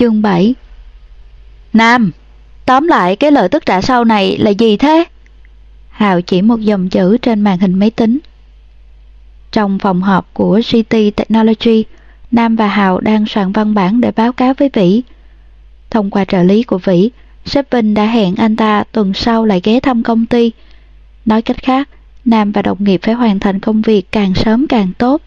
Chương 7 Nam, tóm lại cái lời tức trả sau này là gì thế? Hào chỉ một dòng chữ trên màn hình máy tính. Trong phòng họp của GT Technology, Nam và Hào đang soạn văn bản để báo cáo với Vĩ. Thông qua trợ lý của Vĩ, sếp Vinh đã hẹn anh ta tuần sau lại ghé thăm công ty. Nói cách khác, Nam và đồng nghiệp phải hoàn thành công việc càng sớm càng tốt.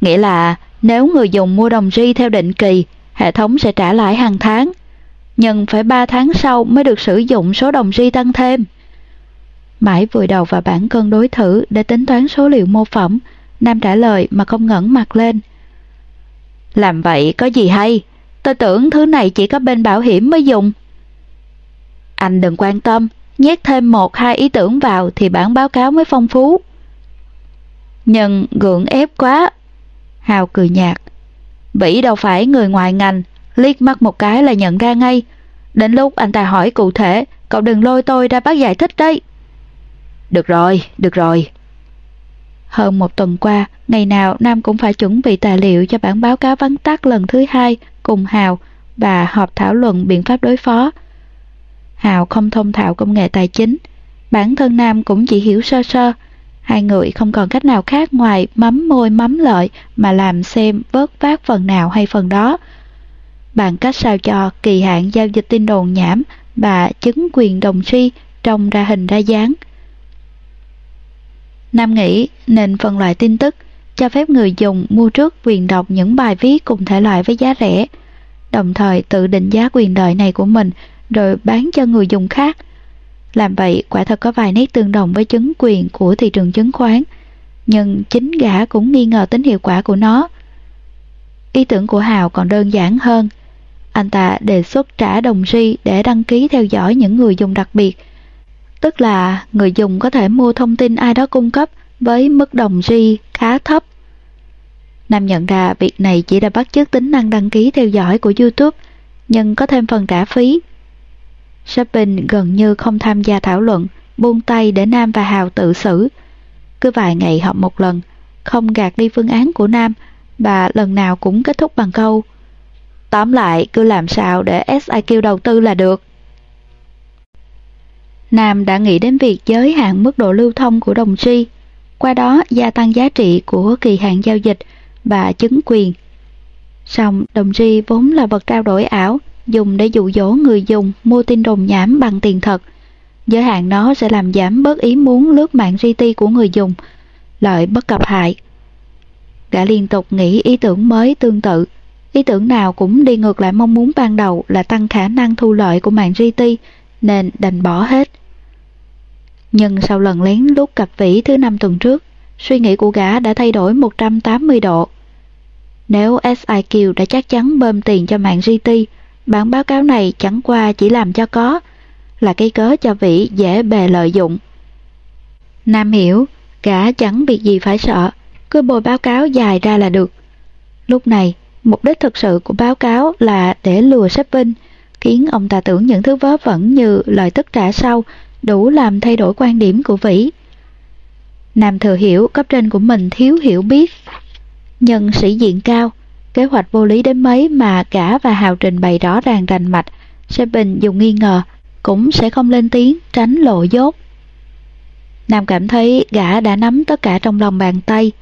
Nghĩa là nếu người dùng mua đồng ri theo định kỳ, hệ thống sẽ trả lãi hàng tháng, nhưng phải 3 tháng sau mới được sử dụng số đồng ri tăng thêm. Mãi vùi đầu vào bản cân đối thử để tính toán số liệu mô phỏng, Nam trả lời mà không ngẩng mặt lên. Làm vậy có gì hay? Tôi tưởng thứ này chỉ có bên bảo hiểm mới dùng. Anh đừng quan tâm, nhét thêm một hai ý tưởng vào thì bản báo cáo mới phong phú. Nhưng gượng ép quá. Hào cười nhạt. Vĩ đâu phải người ngoài ngành, liếc mắt một cái là nhận ra ngay. Đến lúc anh ta hỏi cụ thể, cậu đừng lôi tôi ra bác giải thích đấy. Được rồi, được rồi. Hơn một tuần qua, ngày nào Nam cũng phải chuẩn bị tài liệu cho bản báo cáo vắn tắt lần thứ hai cùng Hào và họp thảo luận biện pháp đối phó. Hào không thông thạo công nghệ tài chính, bản thân Nam cũng chỉ hiểu sơ sơ. Hai người không còn cách nào khác ngoài mắm môi mắm lợi mà làm xem vớt vát phần nào hay phần đó. Bằng cách sao cho kỳ hạn giao dịch tin đồn nhảm và chứng quyền đồng suy trông ra hình ra dáng. Nam nghĩ nên phân loại tin tức, cho phép người dùng mua trước quyền đọc những bài viết cùng thể loại với giá rẻ, đồng thời tự định giá quyền đợi này của mình rồi bán cho người dùng khác. Làm vậy quả thật có vài nét tương đồng với chứng quyền của thị trường chứng khoán, nhưng chính gã cũng nghi ngờ tính hiệu quả của nó. Ý tưởng của Hào còn đơn giản hơn. Anh ta đề xuất trả đồng ri để đăng ký theo dõi những người dùng đặc biệt, tức là người dùng có thể mua thông tin ai đó cung cấp với mức đồng ri khá thấp. Nam nhận ra việc này chỉ là bắt chước tính năng đăng ký theo dõi của YouTube, nhưng có thêm phần trả phí. Shopping gần như không tham gia thảo luận, buông tay để Nam và Hào tự xử. Cứ vài ngày họp một lần, không gạt đi phương án của Nam, và lần nào cũng kết thúc bằng câu Tóm lại, cứ làm sao để SIQ đầu tư là được. Nam đã nghĩ đến việc giới hạn mức độ lưu thông của đồng tri, qua đó gia tăng giá trị của kỳ hạn giao dịch và chứng quyền. Song đồng tri vốn là vật trao đổi ảo, dùng để dụ dỗ người dùng mua tin đồn nhảm bằng tiền thật. Giới hạn nó sẽ làm giảm bớt ý muốn lướt mạng GT của người dùng, lợi bất cập hại. Gã liên tục nghĩ ý tưởng mới tương tự, ý tưởng nào cũng đi ngược lại mong muốn ban đầu là tăng khả năng thu lợi của mạng GT, nên đành bỏ hết. Nhưng sau lần lén lút cặp vĩ thứ năm tuần trước, suy nghĩ của gã đã thay đổi 180 độ. Nếu SIQ đã chắc chắn bơm tiền cho mạng GT, bản báo cáo này chẳng qua chỉ làm cho có, là cây cớ cho vĩ dễ bề lợi dụng. Nam hiểu, cả chẳng việc gì phải sợ, cứ bồi báo cáo dài ra là được. Lúc này, mục đích thực sự của báo cáo là để lừa sếp Vinh, khiến ông ta tưởng những thứ vớ vẩn như lời tức trả sau đủ làm thay đổi quan điểm của Vĩ. Nam thừa hiểu cấp trên của mình thiếu hiểu biết. Nhân sĩ diện cao, kế hoạch vô lý đến mấy mà cả và Hào trình bày rõ ràng rành mạch, sẽ bình dùng nghi ngờ, cũng sẽ không lên tiếng tránh lộ dốt. Nam cảm thấy gã đã nắm tất cả trong lòng bàn tay.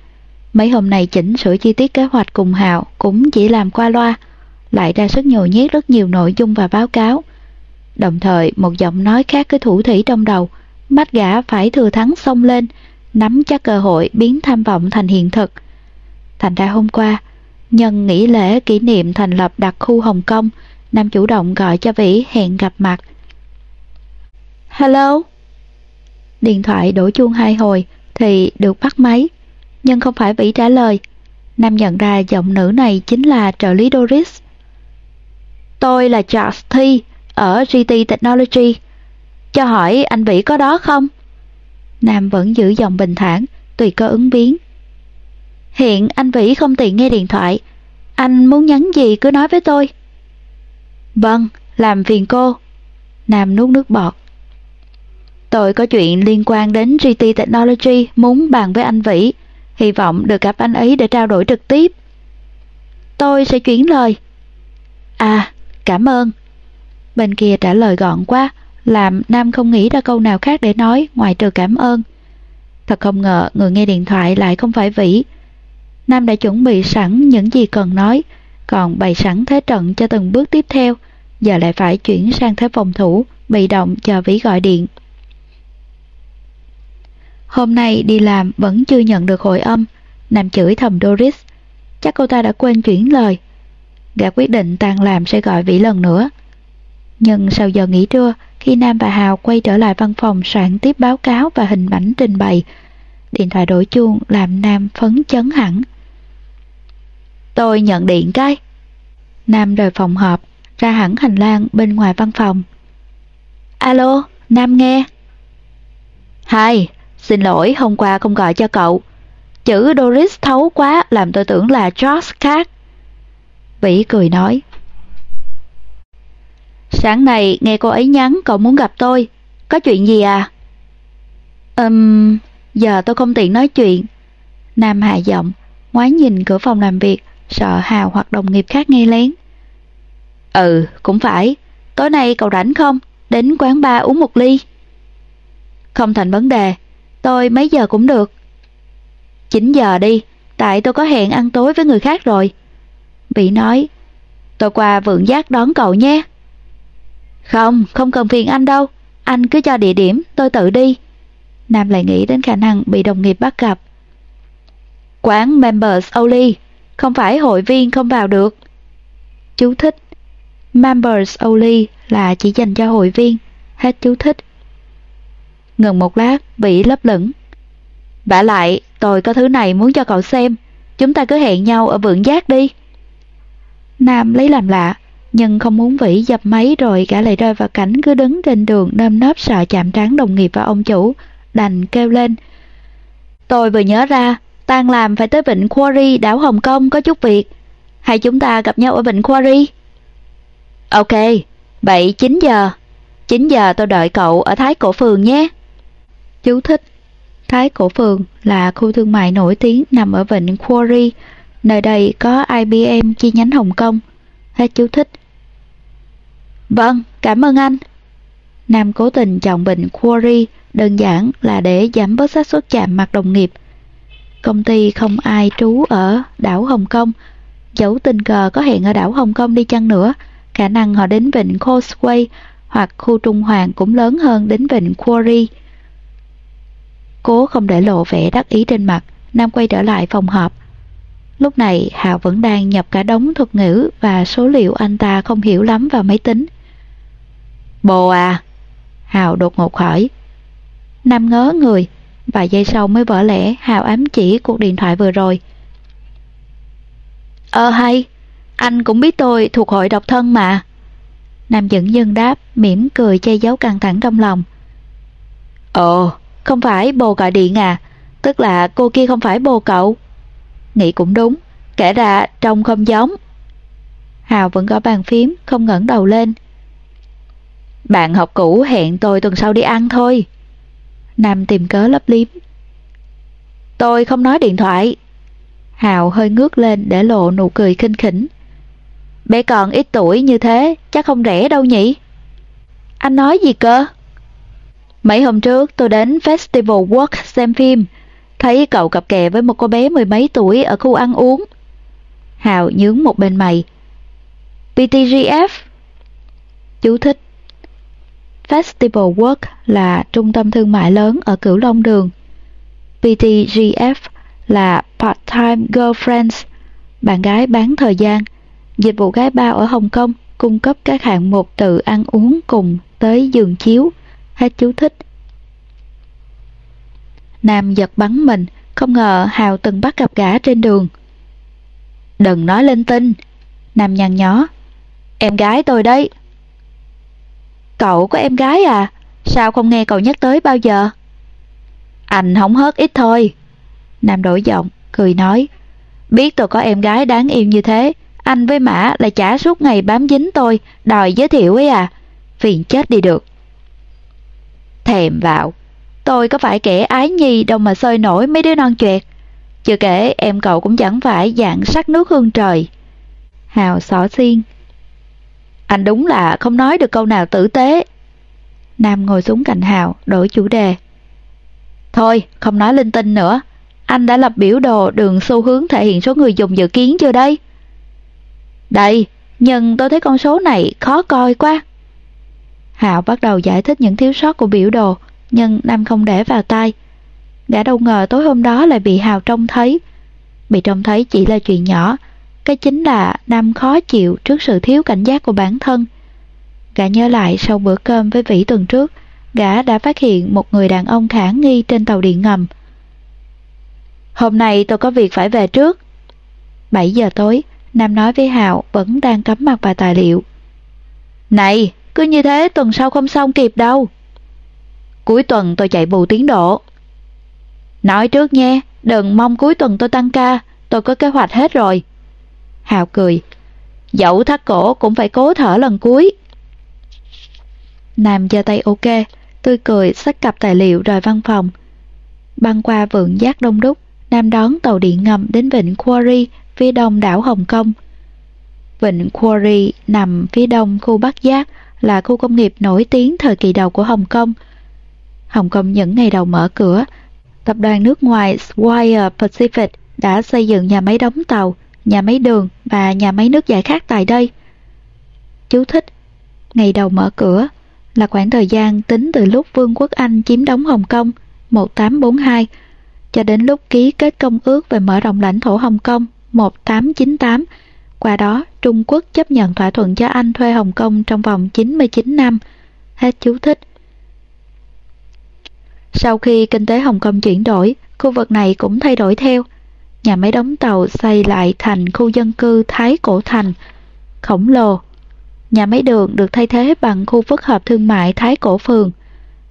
Mấy hôm nay chỉnh sửa chi tiết kế hoạch cùng Hào cũng chỉ làm qua loa, lại ra sức nhồi nhét rất nhiều nội dung và báo cáo. Đồng thời một giọng nói khác cứ thủ thủy trong đầu, mắt gã phải thừa thắng xông lên, nắm chắc cơ hội biến tham vọng thành hiện thực. Thành ra hôm qua, nhân nghỉ lễ kỷ niệm thành lập đặc khu Hồng Kông, Nam chủ động gọi cho Vĩ hẹn gặp mặt. Hello? Điện thoại đổ chuông hai hồi thì được bắt máy, nhưng không phải Vĩ trả lời. Nam nhận ra giọng nữ này chính là trợ lý Doris. Tôi là Charles Thi, ở GT Technology. Cho hỏi anh Vĩ có đó không? Nam vẫn giữ giọng bình thản, tùy cơ ứng biến. Hiện anh Vĩ không tiện nghe điện thoại. Anh muốn nhắn gì cứ nói với tôi. Vâng, làm phiền cô. Nam nuốt nước bọt. Tôi có chuyện liên quan đến GT Technology muốn bàn với anh Vĩ. Hy vọng được gặp anh ấy để trao đổi trực tiếp. Tôi sẽ chuyển lời. À, cảm ơn. Bên kia trả lời gọn quá, làm Nam không nghĩ ra câu nào khác để nói ngoài trừ cảm ơn. Thật không ngờ người nghe điện thoại lại không phải Vĩ. Nam đã chuẩn bị sẵn những gì cần nói, còn bày sẵn thế trận cho từng bước tiếp theo, giờ lại phải chuyển sang thế phòng thủ, bị động chờ Vĩ gọi điện. Hôm nay đi làm vẫn chưa nhận được hồi âm, Nam chửi thầm Doris. Chắc cô ta đã quên chuyển lời. Gã quyết định tan làm sẽ gọi Vĩ lần nữa. Nhưng sau giờ nghỉ trưa, khi Nam và Hào quay trở lại văn phòng soạn tiếp báo cáo và hình ảnh trình bày, điện thoại đổ chuông làm Nam phấn chấn hẳn. Tôi nhận điện cái. Nam rời phòng họp, ra hẳn hành lang bên ngoài văn phòng. Alo, Nam nghe. Hai, xin lỗi hôm qua không gọi cho cậu. Chữ Doris thấu quá làm tôi tưởng là George khác. Vĩ cười nói. Sáng nay nghe cô ấy nhắn cậu muốn gặp tôi. Có chuyện gì à? Ừm, um, giờ tôi không tiện nói chuyện. Nam hạ giọng, ngoái nhìn cửa phòng làm việc, sợ Hào hoặc đồng nghiệp khác nghe lén. Ừ, cũng phải. Tối nay cậu rảnh không? Đến quán bar uống một ly. Không thành vấn đề. Tôi mấy giờ cũng được. 9 giờ đi, tại tôi có hẹn ăn tối với người khác rồi. Bị nói, tôi qua vượng giác đón cậu nhé. Không, không cần phiền anh đâu. Anh cứ cho địa điểm, tôi tự đi. Nam lại nghĩ đến khả năng bị đồng nghiệp bắt gặp. Quán Members Only, không phải hội viên không vào được. Chú thích Members Only là chỉ dành cho hội viên. Hết chú thích. Ngừng một lát, bị lấp lửng. Bả lại, tôi có thứ này muốn cho cậu xem. Chúng ta cứ hẹn nhau ở vượng giác đi. Nam lấy làm lạ, nhưng không muốn Vĩ dập máy rồi cả lại rơi vào cảnh cứ đứng trên đường nơm nớp sợ chạm trán đồng nghiệp và ông chủ, đành kêu lên. Tôi vừa nhớ ra, tan làm phải tới Vịnh Quarry, đảo Hồng Kông có chút việc. Hay chúng ta gặp nhau ở Vịnh Quarry? Ok, vậy 9 giờ. 9 giờ tôi đợi cậu ở Thái Cổ Phường nhé. Chú thích Thái Cổ Phường là khu thương mại nổi tiếng nằm ở Vịnh Quarry. Nơi đây có IBM chi nhánh Hồng Kông. Hết chú thích. Vâng, cảm ơn anh. Nam cố tình chọn bệnh Quarry đơn giản là để giảm bớt xác suất chạm mặt đồng nghiệp. Công ty không ai trú ở đảo Hồng Kông. Dẫu tình cờ có hẹn ở đảo Hồng Kông đi chăng nữa, khả năng họ đến vịnh Causeway hoặc khu Trung Hoàng cũng lớn hơn đến vịnh Quarry. Cố không để lộ vẻ đắc ý trên mặt, Nam quay trở lại phòng họp. Lúc này Hào vẫn đang nhập cả đống thuật ngữ và số liệu anh ta không hiểu lắm vào máy tính. Bồ à? Hào đột ngột hỏi. Nam ngớ người, vài giây sau mới vỡ lẽ Hào ám chỉ cuộc điện thoại vừa rồi. Ờ hay, anh cũng biết tôi thuộc hội độc thân mà. Nam dẫn dân đáp, mỉm cười che giấu căng thẳng trong lòng. Ồ, không phải bồ gọi điện à, tức là cô kia không phải bồ cậu. Nghĩ cũng đúng, kể ra trông không giống. Hào vẫn gõ bàn phím, không ngẩng đầu lên. Bạn học cũ hẹn tôi tuần sau đi ăn thôi. Nam tìm cớ lấp liếm. Tôi không nói điện thoại. Hào hơi ngước lên để lộ nụ cười khinh khỉnh. Bé còn ít tuổi như thế, chắc không rẻ đâu nhỉ? Anh nói gì cơ? Mấy hôm trước tôi đến Festival Walk xem phim, thấy cậu cặp kè với một cô bé mười mấy tuổi ở khu ăn uống. Hào nhướng một bên mày. PTGF Chú thích Festival Work là trung tâm thương mại lớn ở Cửu Long Đường. PTGF là Part-Time Girlfriends, bạn gái bán thời gian. Dịch vụ gái bao ở Hồng Kông cung cấp các hạng mục từ ăn uống cùng tới giường chiếu. Hết chú thích. Nam giật bắn mình, không ngờ Hào từng bắt gặp gã trên đường. Đừng nói lên tin. Nam nhăn nhó. Em gái tôi đấy. Cậu có em gái à? Sao không nghe cậu nhắc tới bao giờ? Anh không hớt ít thôi. Nam đổi giọng, cười nói. Biết tôi có em gái đáng yêu như thế, anh với Mã lại chả suốt ngày bám dính tôi, đòi giới thiệu ấy à. Phiền chết đi được. Thèm vào. Tôi có phải kẻ ái nhi đâu mà sôi nổi mấy đứa non chuẹt. Chưa kể em cậu cũng chẳng phải dạng sắc nước hương trời. Hào xỏ xiên. Anh đúng là không nói được câu nào tử tế. Nam ngồi xuống cạnh Hào, đổi chủ đề. Thôi, không nói linh tinh nữa. Anh đã lập biểu đồ đường xu hướng thể hiện số người dùng dự kiến chưa đây? Đây, nhưng tôi thấy con số này khó coi quá. Hạo bắt đầu giải thích những thiếu sót của biểu đồ, nhưng Nam không để vào tai. Gã đâu ngờ tối hôm đó lại bị Hào trông thấy. Bị trông thấy chỉ là chuyện nhỏ, cái chính là Nam khó chịu trước sự thiếu cảnh giác của bản thân. Gã nhớ lại sau bữa cơm với Vĩ tuần trước, gã đã phát hiện một người đàn ông khả nghi trên tàu điện ngầm. Hôm nay tôi có việc phải về trước. 7 giờ tối, Nam nói với hạo vẫn đang cắm mặt vào tài liệu. Này, cứ như thế tuần sau không xong kịp đâu. Cuối tuần tôi chạy bù tiến độ. Nói trước nha, đừng mong cuối tuần tôi tăng ca, tôi có kế hoạch hết rồi. Hào cười. Dẫu thắt cổ cũng phải cố thở lần cuối. Nam giơ tay ok, tươi cười xách cặp tài liệu rời văn phòng. Băng qua vượng giác đông đúc, Nam đón tàu điện ngầm đến vịnh Quarry phía đông đảo Hồng Kông. Vịnh Quarry nằm phía đông khu Bắc Giác là khu công nghiệp nổi tiếng thời kỳ đầu của Hồng Kông. Hồng Kông những ngày đầu mở cửa, tập đoàn nước ngoài Swire Pacific đã xây dựng nhà máy đóng tàu, nhà máy đường và nhà máy nước giải khát tại đây. Chú thích Ngày đầu mở cửa là khoảng thời gian tính từ lúc Vương quốc Anh chiếm đóng Hồng Kông 1842 cho đến lúc ký kết công ước về mở rộng lãnh thổ Hồng Kông 1898. Qua đó, Trung Quốc chấp nhận thỏa thuận cho Anh thuê Hồng Kông trong vòng 99 năm. Hết chú thích. Sau khi kinh tế Hồng Kông chuyển đổi, khu vực này cũng thay đổi theo. Nhà máy đóng tàu xây lại thành khu dân cư Thái Cổ Thành, khổng lồ. Nhà máy đường được thay thế bằng khu phức hợp thương mại Thái Cổ Phường.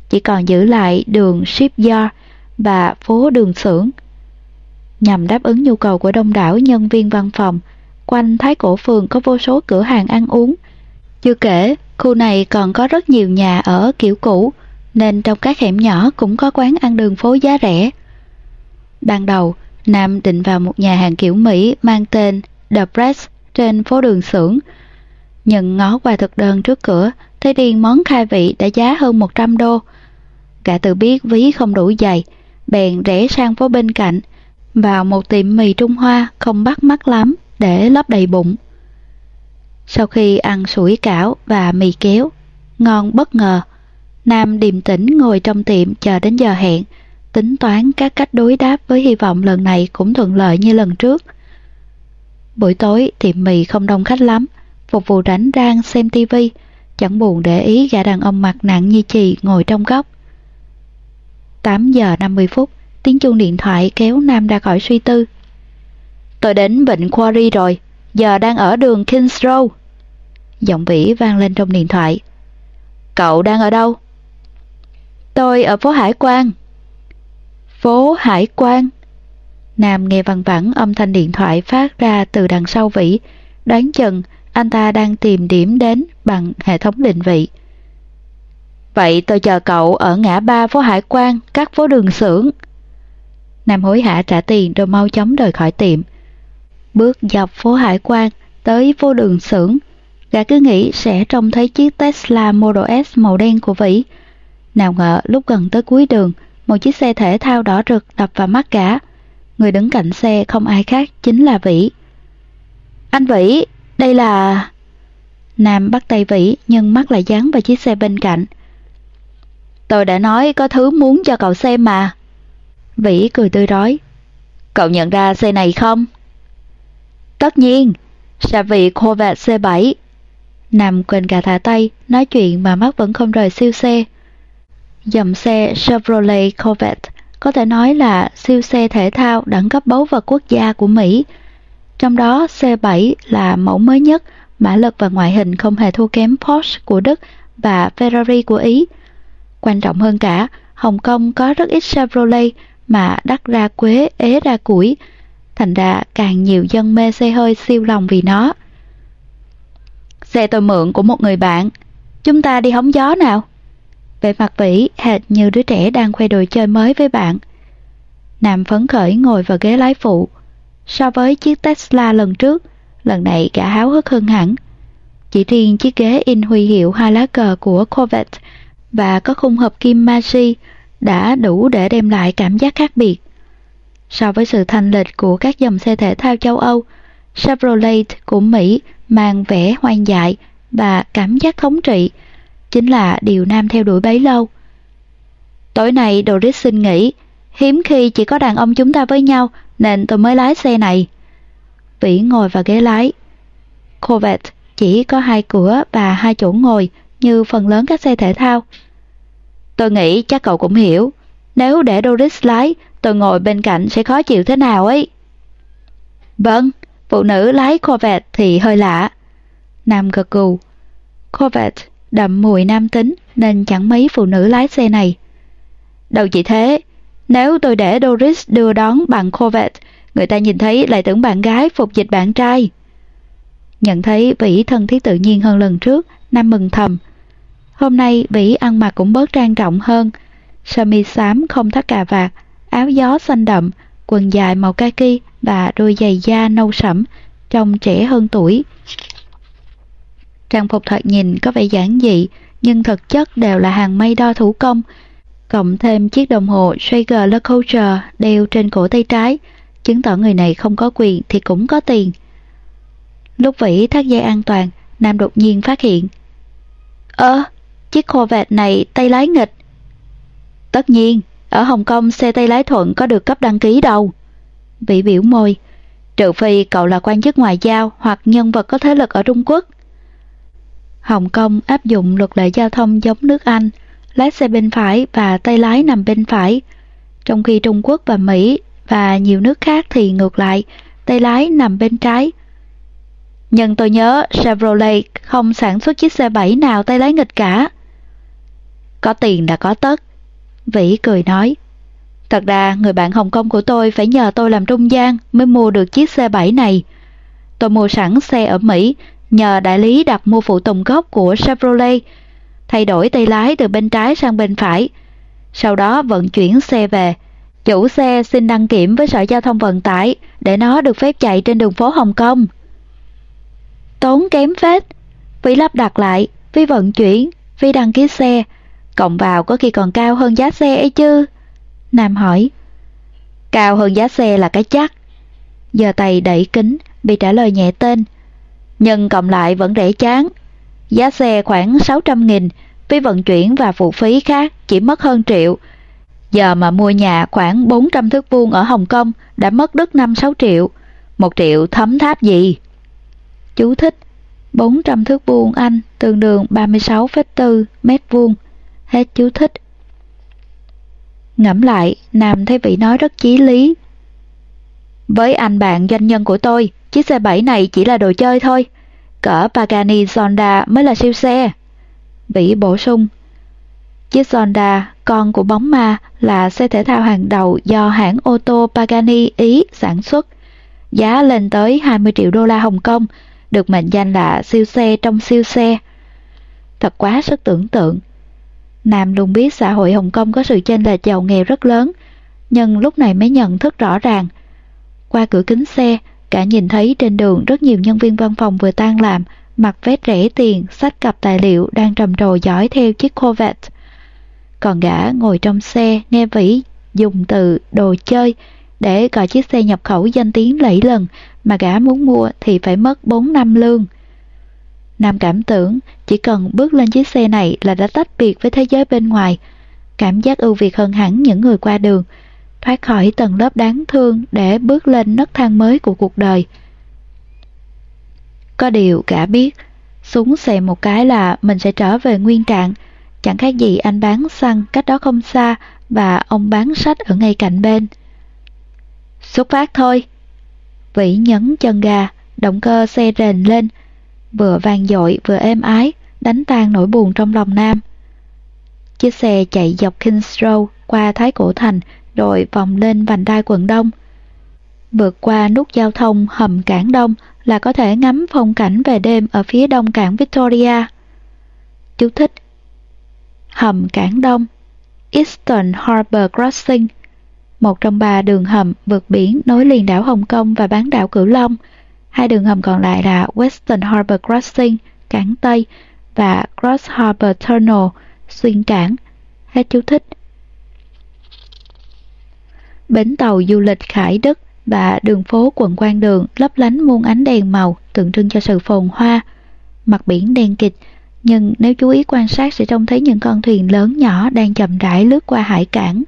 Chỉ còn giữ lại đường Shipyard và phố đường xưởng. Nhằm đáp ứng nhu cầu của đông đảo nhân viên văn phòng, quanh Thái Cổ Phường có vô số cửa hàng ăn uống. Chưa kể, khu này còn có rất nhiều nhà ở kiểu cũ, nên trong các hẻm nhỏ cũng có quán ăn đường phố giá rẻ. Ban đầu, Nam định vào một nhà hàng kiểu Mỹ mang tên The Press trên phố đường xưởng. Nhận ngó qua thực đơn trước cửa, thấy riêng món khai vị đã giá hơn 100 đô. Gã tự biết ví không đủ dày, bèn rẽ sang phố bên cạnh, vào một tiệm mì Trung Hoa không bắt mắt lắm để lấp đầy bụng. Sau khi ăn sủi cảo và mì kéo, ngon bất ngờ, Nam điềm tĩnh ngồi trong tiệm chờ đến giờ hẹn, tính toán các cách đối đáp với hy vọng lần này cũng thuận lợi như lần trước. Buổi tối tiệm mì không đông khách lắm, phục vụ rảnh rang xem tivi, chẳng buồn để ý gã đàn ông mặt nặng như chị ngồi trong góc. 8 giờ 50 phút, tiếng chuông điện thoại kéo Nam ra khỏi suy tư. Tôi đến bệnh Quarry rồi, giờ đang ở đường Kings Road. Giọng vĩ vang lên trong điện thoại. Cậu đang ở đâu? Tôi ở phố Hải Quan. Phố Hải Quan? Nam nghe văng vẳng âm thanh điện thoại phát ra từ đằng sau vĩ, đoán chừng anh ta đang tìm điểm đến bằng hệ thống định vị. Vậy tôi chờ cậu ở ngã ba phố Hải quan, các phố đường xưởng. Nam hối hả trả tiền rồi mau chóng rời khỏi tiệm. Bước dọc phố Hải quan tới phố đường xưởng, gã cứ nghĩ sẽ trông thấy chiếc Tesla Model S màu đen của Vĩ. Nào ngờ lúc gần tới cuối đường, một chiếc xe thể thao đỏ rực đập vào mắt gã. Người đứng cạnh xe không ai khác chính là Vĩ. Anh Vĩ, đây là... Nam bắt tay Vĩ nhưng mắt lại dán vào chiếc xe bên cạnh. Tôi đã nói có thứ muốn cho cậu xem mà. Vĩ cười tươi rói. Cậu nhận ra xe này không? Tất nhiên, vị Corvette C7. Nằm quên cả thả tay, nói chuyện mà mắt vẫn không rời siêu xe. Dòng xe Chevrolet Corvette có thể nói là siêu xe thể thao đẳng cấp báu vật quốc gia của Mỹ. Trong đó C7 là mẫu mới nhất, mã lực và ngoại hình không hề thua kém Porsche của Đức và Ferrari của Ý – Quan trọng hơn cả, Hồng Kông có rất ít Chevrolet mà đắt ra quế, ế ra củi. Thành ra càng nhiều dân mê xe hơi siêu lòng vì nó. Xe tôi mượn của một người bạn. Chúng ta đi hóng gió nào? Về mặt vĩ hệt như đứa trẻ đang khoe đồ chơi mới với bạn. Nam phấn khởi ngồi vào ghế lái phụ. So với chiếc Tesla lần trước, lần này cả háo hức hơn hẳn. Chỉ riêng chiếc ghế in huy hiệu hai lá cờ của Corvette và có khung hợp kim Magi đã đủ để đem lại cảm giác khác biệt. So với sự thanh lịch của các dòng xe thể thao châu Âu, Chevrolet của Mỹ mang vẻ hoang dại và cảm giác thống trị, chính là điều Nam theo đuổi bấy lâu. Tối nay Doris xin nghỉ, hiếm khi chỉ có đàn ông chúng ta với nhau nên tôi mới lái xe này. Vĩ ngồi vào ghế lái. Corvette chỉ có hai cửa và hai chỗ ngồi như phần lớn các xe thể thao. Tôi nghĩ chắc cậu cũng hiểu, nếu để Doris lái, tôi ngồi bên cạnh sẽ khó chịu thế nào ấy. Vâng, phụ nữ lái Corvette thì hơi lạ. Nam gật gù. Corvette đậm mùi nam tính nên chẳng mấy phụ nữ lái xe này. Đâu chỉ thế, nếu tôi để Doris đưa đón bạn Corvette, người ta nhìn thấy lại tưởng bạn gái phục dịch bạn trai. Nhận thấy Vĩ thân thiết tự nhiên hơn lần trước, Nam mừng thầm. Hôm nay Vĩ ăn mặc cũng bớt trang trọng hơn. Sơ mi xám không thắt cà vạt, áo gió xanh đậm, quần dài màu kaki và đôi giày da nâu sẫm, trông trẻ hơn tuổi. Trang phục thoạt nhìn có vẻ giản dị, nhưng thực chất đều là hàng may đo thủ công, cộng thêm chiếc đồng hồ Schwager Le Coulter đeo trên cổ tay trái, chứng tỏ người này không có quyền thì cũng có tiền. Lúc Vĩ thắt dây an toàn, Nam đột nhiên phát hiện. Ơ, chiếc Corvette này tay lái nghịch. Tất nhiên, ở Hồng Kông xe tay lái thuận có được cấp đăng ký đâu. Vĩ biểu môi, trừ phi cậu là quan chức ngoại giao hoặc nhân vật có thế lực ở Trung Quốc. Hồng Kông áp dụng luật lệ giao thông giống nước Anh, lái xe bên phải và tay lái nằm bên phải, trong khi Trung Quốc và Mỹ và nhiều nước khác thì ngược lại, tay lái nằm bên trái. Nhưng tôi nhớ Chevrolet không sản xuất chiếc xe 7 nào tay lái nghịch cả. Có tiền đã có tất. Vĩ cười nói. Thật ra người bạn Hồng Kông của tôi phải nhờ tôi làm trung gian mới mua được chiếc xe 7 này. Tôi mua sẵn xe ở Mỹ nhờ đại lý đặt mua phụ tùng gốc của Chevrolet, thay đổi tay lái từ bên trái sang bên phải. Sau đó vận chuyển xe về. Chủ xe xin đăng kiểm với Sở Giao thông Vận tải để nó được phép chạy trên đường phố Hồng Kông. Tốn kém phết. Phí lắp đặt lại, phí vận chuyển, phí đăng ký xe, cộng vào có khi còn cao hơn giá xe ấy chứ. Nam hỏi. Cao hơn giá xe là cái chắc. Giờ tay đẩy kính, bị trả lời nhẹ tên nhân cộng lại vẫn rẻ chán. Giá xe khoảng 600 nghìn, phí vận chuyển và phụ phí khác chỉ mất hơn triệu. Giờ mà mua nhà khoảng 400 thước vuông ở Hồng Kông đã mất đứt 5-6 triệu. Một triệu thấm tháp gì? Chú thích 400 thước vuông Anh tương đương 36,4 mét vuông. Hết chú thích. Ngẫm lại, Nam thấy vị nói rất chí lý. Với anh bạn doanh nhân của tôi, chiếc xe 7 này chỉ là đồ chơi thôi. Cỡ Pagani Zonda mới là siêu xe. Vĩ bổ sung. Chiếc Zonda, con của bóng ma, là xe thể thao hàng đầu do hãng ô tô Pagani Ý sản xuất. Giá lên tới 20 triệu đô la Hồng Kông, được mệnh danh là siêu xe trong siêu xe. Thật quá sức tưởng tượng. Nam luôn biết xã hội Hồng Kông có sự chênh lệch giàu nghèo rất lớn, nhưng lúc này mới nhận thức rõ ràng. Qua cửa kính xe, cả nhìn thấy trên đường rất nhiều nhân viên văn phòng vừa tan làm, mặc vest rẻ tiền, sách cặp tài liệu đang trầm trồ dõi theo chiếc Corvette. Còn gã ngồi trong xe nghe Vĩ dùng từ đồ chơi để gọi chiếc xe nhập khẩu danh tiếng lẫy lần mà gã muốn mua thì phải mất 4 năm lương. Nam cảm tưởng chỉ cần bước lên chiếc xe này là đã tách biệt với thế giới bên ngoài, cảm giác ưu việt hơn hẳn những người qua đường, thoát khỏi tầng lớp đáng thương để bước lên nấc thang mới của cuộc đời. Có điều gã biết, súng xè một cái là mình sẽ trở về nguyên trạng, chẳng khác gì anh bán xăng cách đó không xa và ông bán sách ở ngay cạnh bên. Xuất phát thôi. Vĩ nhấn chân gà, động cơ xe rền lên, vừa vang dội vừa êm ái, đánh tan nỗi buồn trong lòng Nam. Chiếc xe chạy dọc Kings Road qua Thái Cổ Thành rồi vòng lên vành đai quận Đông. Vượt qua nút giao thông hầm cảng Đông là có thể ngắm phong cảnh về đêm ở phía đông cảng Victoria. Chú thích Hầm cảng Đông Eastern Harbour Crossing một trong ba đường hầm vượt biển nối liền đảo Hồng Kông và bán đảo Cửu Long. Hai đường hầm còn lại là Western Harbour Crossing cảng Tây và Cross Harbor Tunnel, xuyên cảng. Hết chú thích. Bến tàu du lịch Khải Đức và đường phố quận Quan Đường lấp lánh muôn ánh đèn màu tượng trưng cho sự phồn hoa. Mặt biển đen kịch, nhưng nếu chú ý quan sát sẽ trông thấy những con thuyền lớn nhỏ đang chậm rãi lướt qua hải cảng.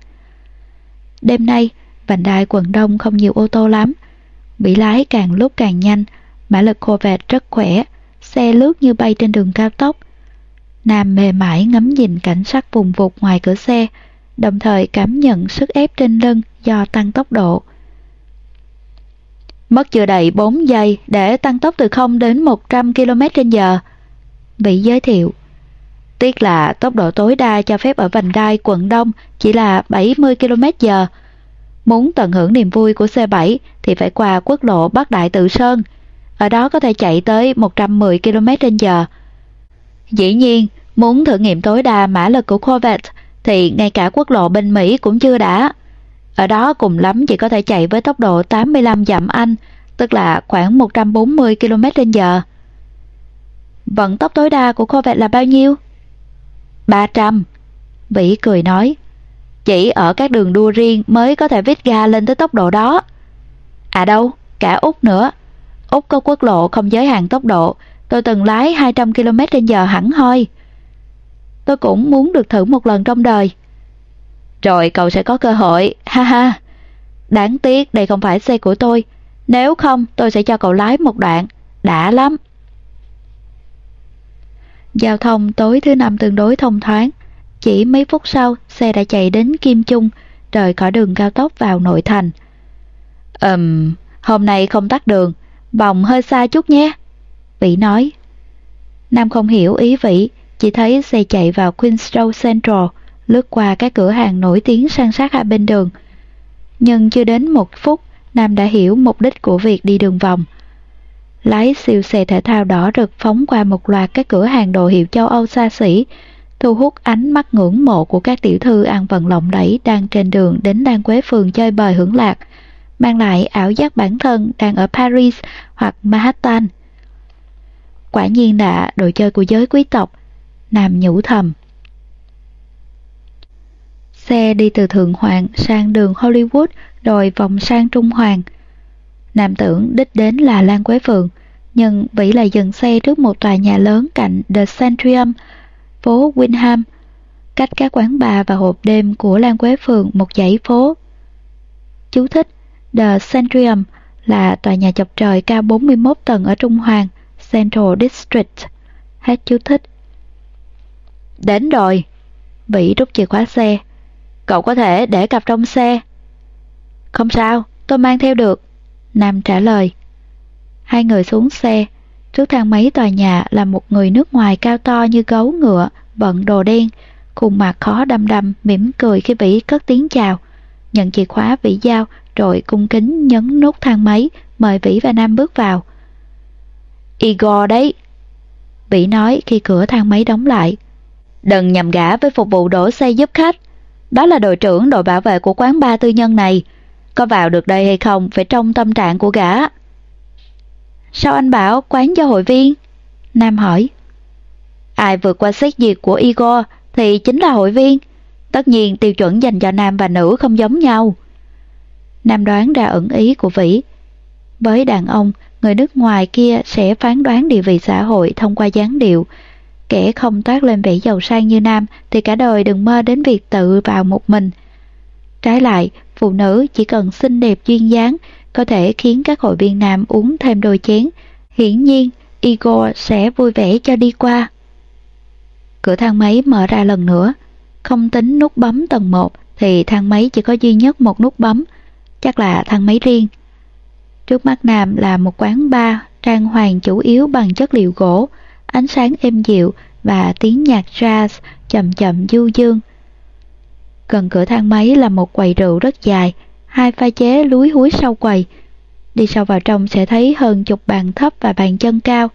Đêm nay, vành đai quận đông không nhiều ô tô lắm. Bị lái càng lúc càng nhanh, mã lực Corvette rất khỏe, xe lướt như bay trên đường cao tốc. Nam mềm mãi ngắm nhìn cảnh sắc vùng vụt ngoài cửa xe, đồng thời cảm nhận sức ép trên lưng do tăng tốc độ. Mất chưa đầy 4 giây để tăng tốc từ 0 đến 100 km h Vị giới thiệu. Tiếc là tốc độ tối đa cho phép ở vành đai quận Đông chỉ là 70 km h Muốn tận hưởng niềm vui của C7 thì phải qua quốc lộ Bắc Đại Tự Sơn. Ở đó có thể chạy tới 110 km h Dĩ nhiên, muốn thử nghiệm tối đa mã lực của Corvette thì ngay cả quốc lộ bên Mỹ cũng chưa đã. Ở đó cùng lắm chỉ có thể chạy với tốc độ 85 dặm Anh, tức là khoảng 140 km h Vận tốc tối đa của Corvette là bao nhiêu? 300. Vĩ cười nói, chỉ ở các đường đua riêng mới có thể vít ga lên tới tốc độ đó. À đâu, cả Úc nữa. Úc có quốc lộ không giới hạn tốc độ, tôi từng lái 200 km h hẳn hoi. Tôi cũng muốn được thử một lần trong đời. Rồi cậu sẽ có cơ hội, ha ha. Đáng tiếc đây không phải xe của tôi, nếu không tôi sẽ cho cậu lái một đoạn, đã lắm. Giao thông tối thứ năm tương đối thông thoáng. Chỉ mấy phút sau, xe đã chạy đến Kim Trung, rời khỏi đường cao tốc vào nội thành. Ừm, um, hôm nay không tắt đường, vòng hơi xa chút nhé. Vĩ nói. Nam không hiểu ý Vĩ, chỉ thấy xe chạy vào Queen's Road Central, lướt qua các cửa hàng nổi tiếng san sát hai bên đường. Nhưng chưa đến một phút, Nam đã hiểu mục đích của việc đi đường vòng. Lái siêu xe thể thao đỏ rực phóng qua một loạt các cửa hàng đồ hiệu châu Âu xa xỉ, thu hút ánh mắt ngưỡng mộ của các tiểu thư ăn vận lộng đẩy đang trên đường đến đan quế phường chơi bời hưởng lạc, mang lại ảo giác bản thân đang ở Paris hoặc Manhattan. Quả nhiên là đồ chơi của giới quý tộc, Nam nhủ thầm. Xe đi từ Thượng Hoàng sang đường Hollywood rồi vòng sang Trung Hoàng. Nam tưởng đích đến là Lan Quế Phường, nhưng Vĩ lại dừng xe trước một tòa nhà lớn cạnh The Centrium, phố Winham, cách các quán bar và hộp đêm của Lan Quế Phường một dãy phố. Chú thích The Centrium là tòa nhà chọc trời cao 41 tầng ở Trung Hoàng, Central District. Hết chú thích. Đến rồi. Vĩ rút chìa khóa xe. Cậu có thể để cặp trong xe. Không sao, tôi mang theo được. Nam trả lời. Hai người xuống xe. Trước thang máy tòa nhà là một người nước ngoài cao to như gấu ngựa, bận đồ đen, khuôn mặt khó đăm đăm, mỉm cười khi Vĩ cất tiếng chào. Nhận chìa khóa Vĩ giao, rồi cung kính nhấn nút thang máy, mời Vĩ và Nam bước vào. Igor đấy. Vĩ nói khi cửa thang máy đóng lại. Đừng nhầm gã với phục vụ đổ xe giúp khách. Đó là đội trưởng đội bảo vệ của quán ba tư nhân này. Có vào được đây hay không phải trong tâm trạng của gã. Sao anh bảo quán cho hội viên? Nam hỏi. Ai vượt qua xét duyệt của Igor thì chính là hội viên. Tất nhiên tiêu chuẩn dành cho nam và nữ không giống nhau. Nam đoán ra ẩn ý của Vĩ. Với đàn ông, người nước ngoài kia sẽ phán đoán địa vị xã hội thông qua dáng điệu. Kẻ không toát lên vẻ giàu sang như nam thì cả đời đừng mơ đến việc tự vào một mình. Trái lại, phụ nữ chỉ cần xinh đẹp duyên dáng có thể khiến các hội viên nam uống thêm đôi chén. Hiển nhiên, Igor sẽ vui vẻ cho đi qua. Cửa thang máy mở ra lần nữa. Không tính nút bấm tầng 1 thì thang máy chỉ có duy nhất một nút bấm. Chắc là thang máy riêng. Trước mắt Nam là một quán bar trang hoàng chủ yếu bằng chất liệu gỗ, ánh sáng êm dịu và tiếng nhạc jazz chậm chậm du dương. Gần cửa thang máy là một quầy rượu rất dài, hai pha chế lúi húi sau quầy. Đi sâu vào trong sẽ thấy hơn chục bàn thấp và bàn chân cao.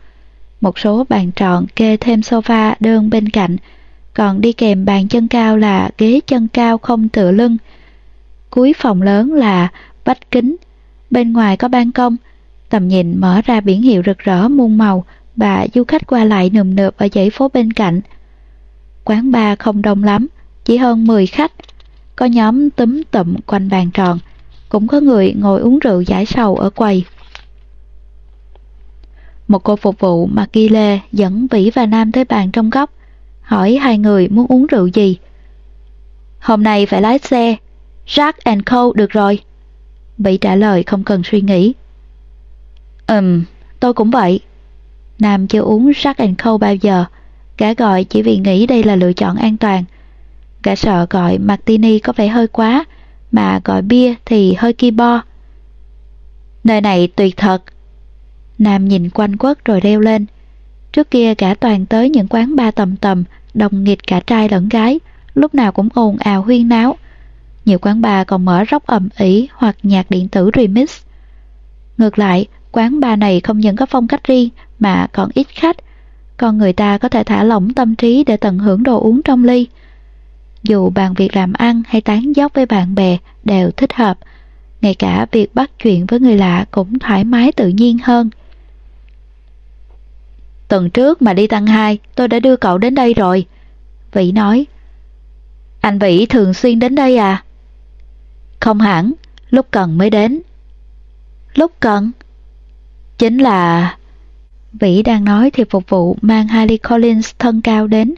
Một số bàn tròn kê thêm sofa đơn bên cạnh, còn đi kèm bàn chân cao là ghế chân cao không tựa lưng. Cuối phòng lớn là vách kính, bên ngoài có ban công, tầm nhìn mở ra biển hiệu rực rỡ muôn màu, và du khách qua lại nườm nượp ở dãy phố bên cạnh. Quán bar không đông lắm, chỉ hơn 10 khách. Có nhóm túm tụm quanh bàn tròn, cũng có người ngồi uống rượu giải sầu ở quầy. Một cô phục vụ mặc ghi lê dẫn Vĩ và Nam tới bàn trong góc, hỏi hai người muốn uống rượu gì. Hôm nay phải lái xe, Jack and Co được rồi. Vĩ trả lời không cần suy nghĩ. Ừm, tôi cũng vậy. Nam chưa uống Jack and khâu bao giờ, gã gọi chỉ vì nghĩ đây là lựa chọn an toàn. Gã sợ gọi Martini có vẻ hơi quá, mà gọi bia thì hơi ki bo. Nơi này tuyệt thật. Nam nhìn quanh quất rồi reo lên. Trước kia cả toàn tới những quán ba tầm tầm, đồng nghịch cả trai lẫn gái, lúc nào cũng ồn ào huyên náo. Nhiều quán bar còn mở róc ầm ĩ hoặc nhạc điện tử remix. Ngược lại, quán bar này không những có phong cách riêng mà còn ít khách, còn người ta có thể thả lỏng tâm trí để tận hưởng đồ uống trong ly. Dù bàn việc làm ăn hay tán dốc với bạn bè đều thích hợp, ngay cả việc bắt chuyện với người lạ cũng thoải mái tự nhiên hơn. Tuần trước mà đi tăng 2, tôi đã đưa cậu đến đây rồi. Vĩ nói. Anh Vĩ thường xuyên đến đây à? Không hẳn, lúc cần mới đến. Lúc cần? Chính là... Vĩ đang nói thì phục vụ mang hai ly Collins thân cao đến.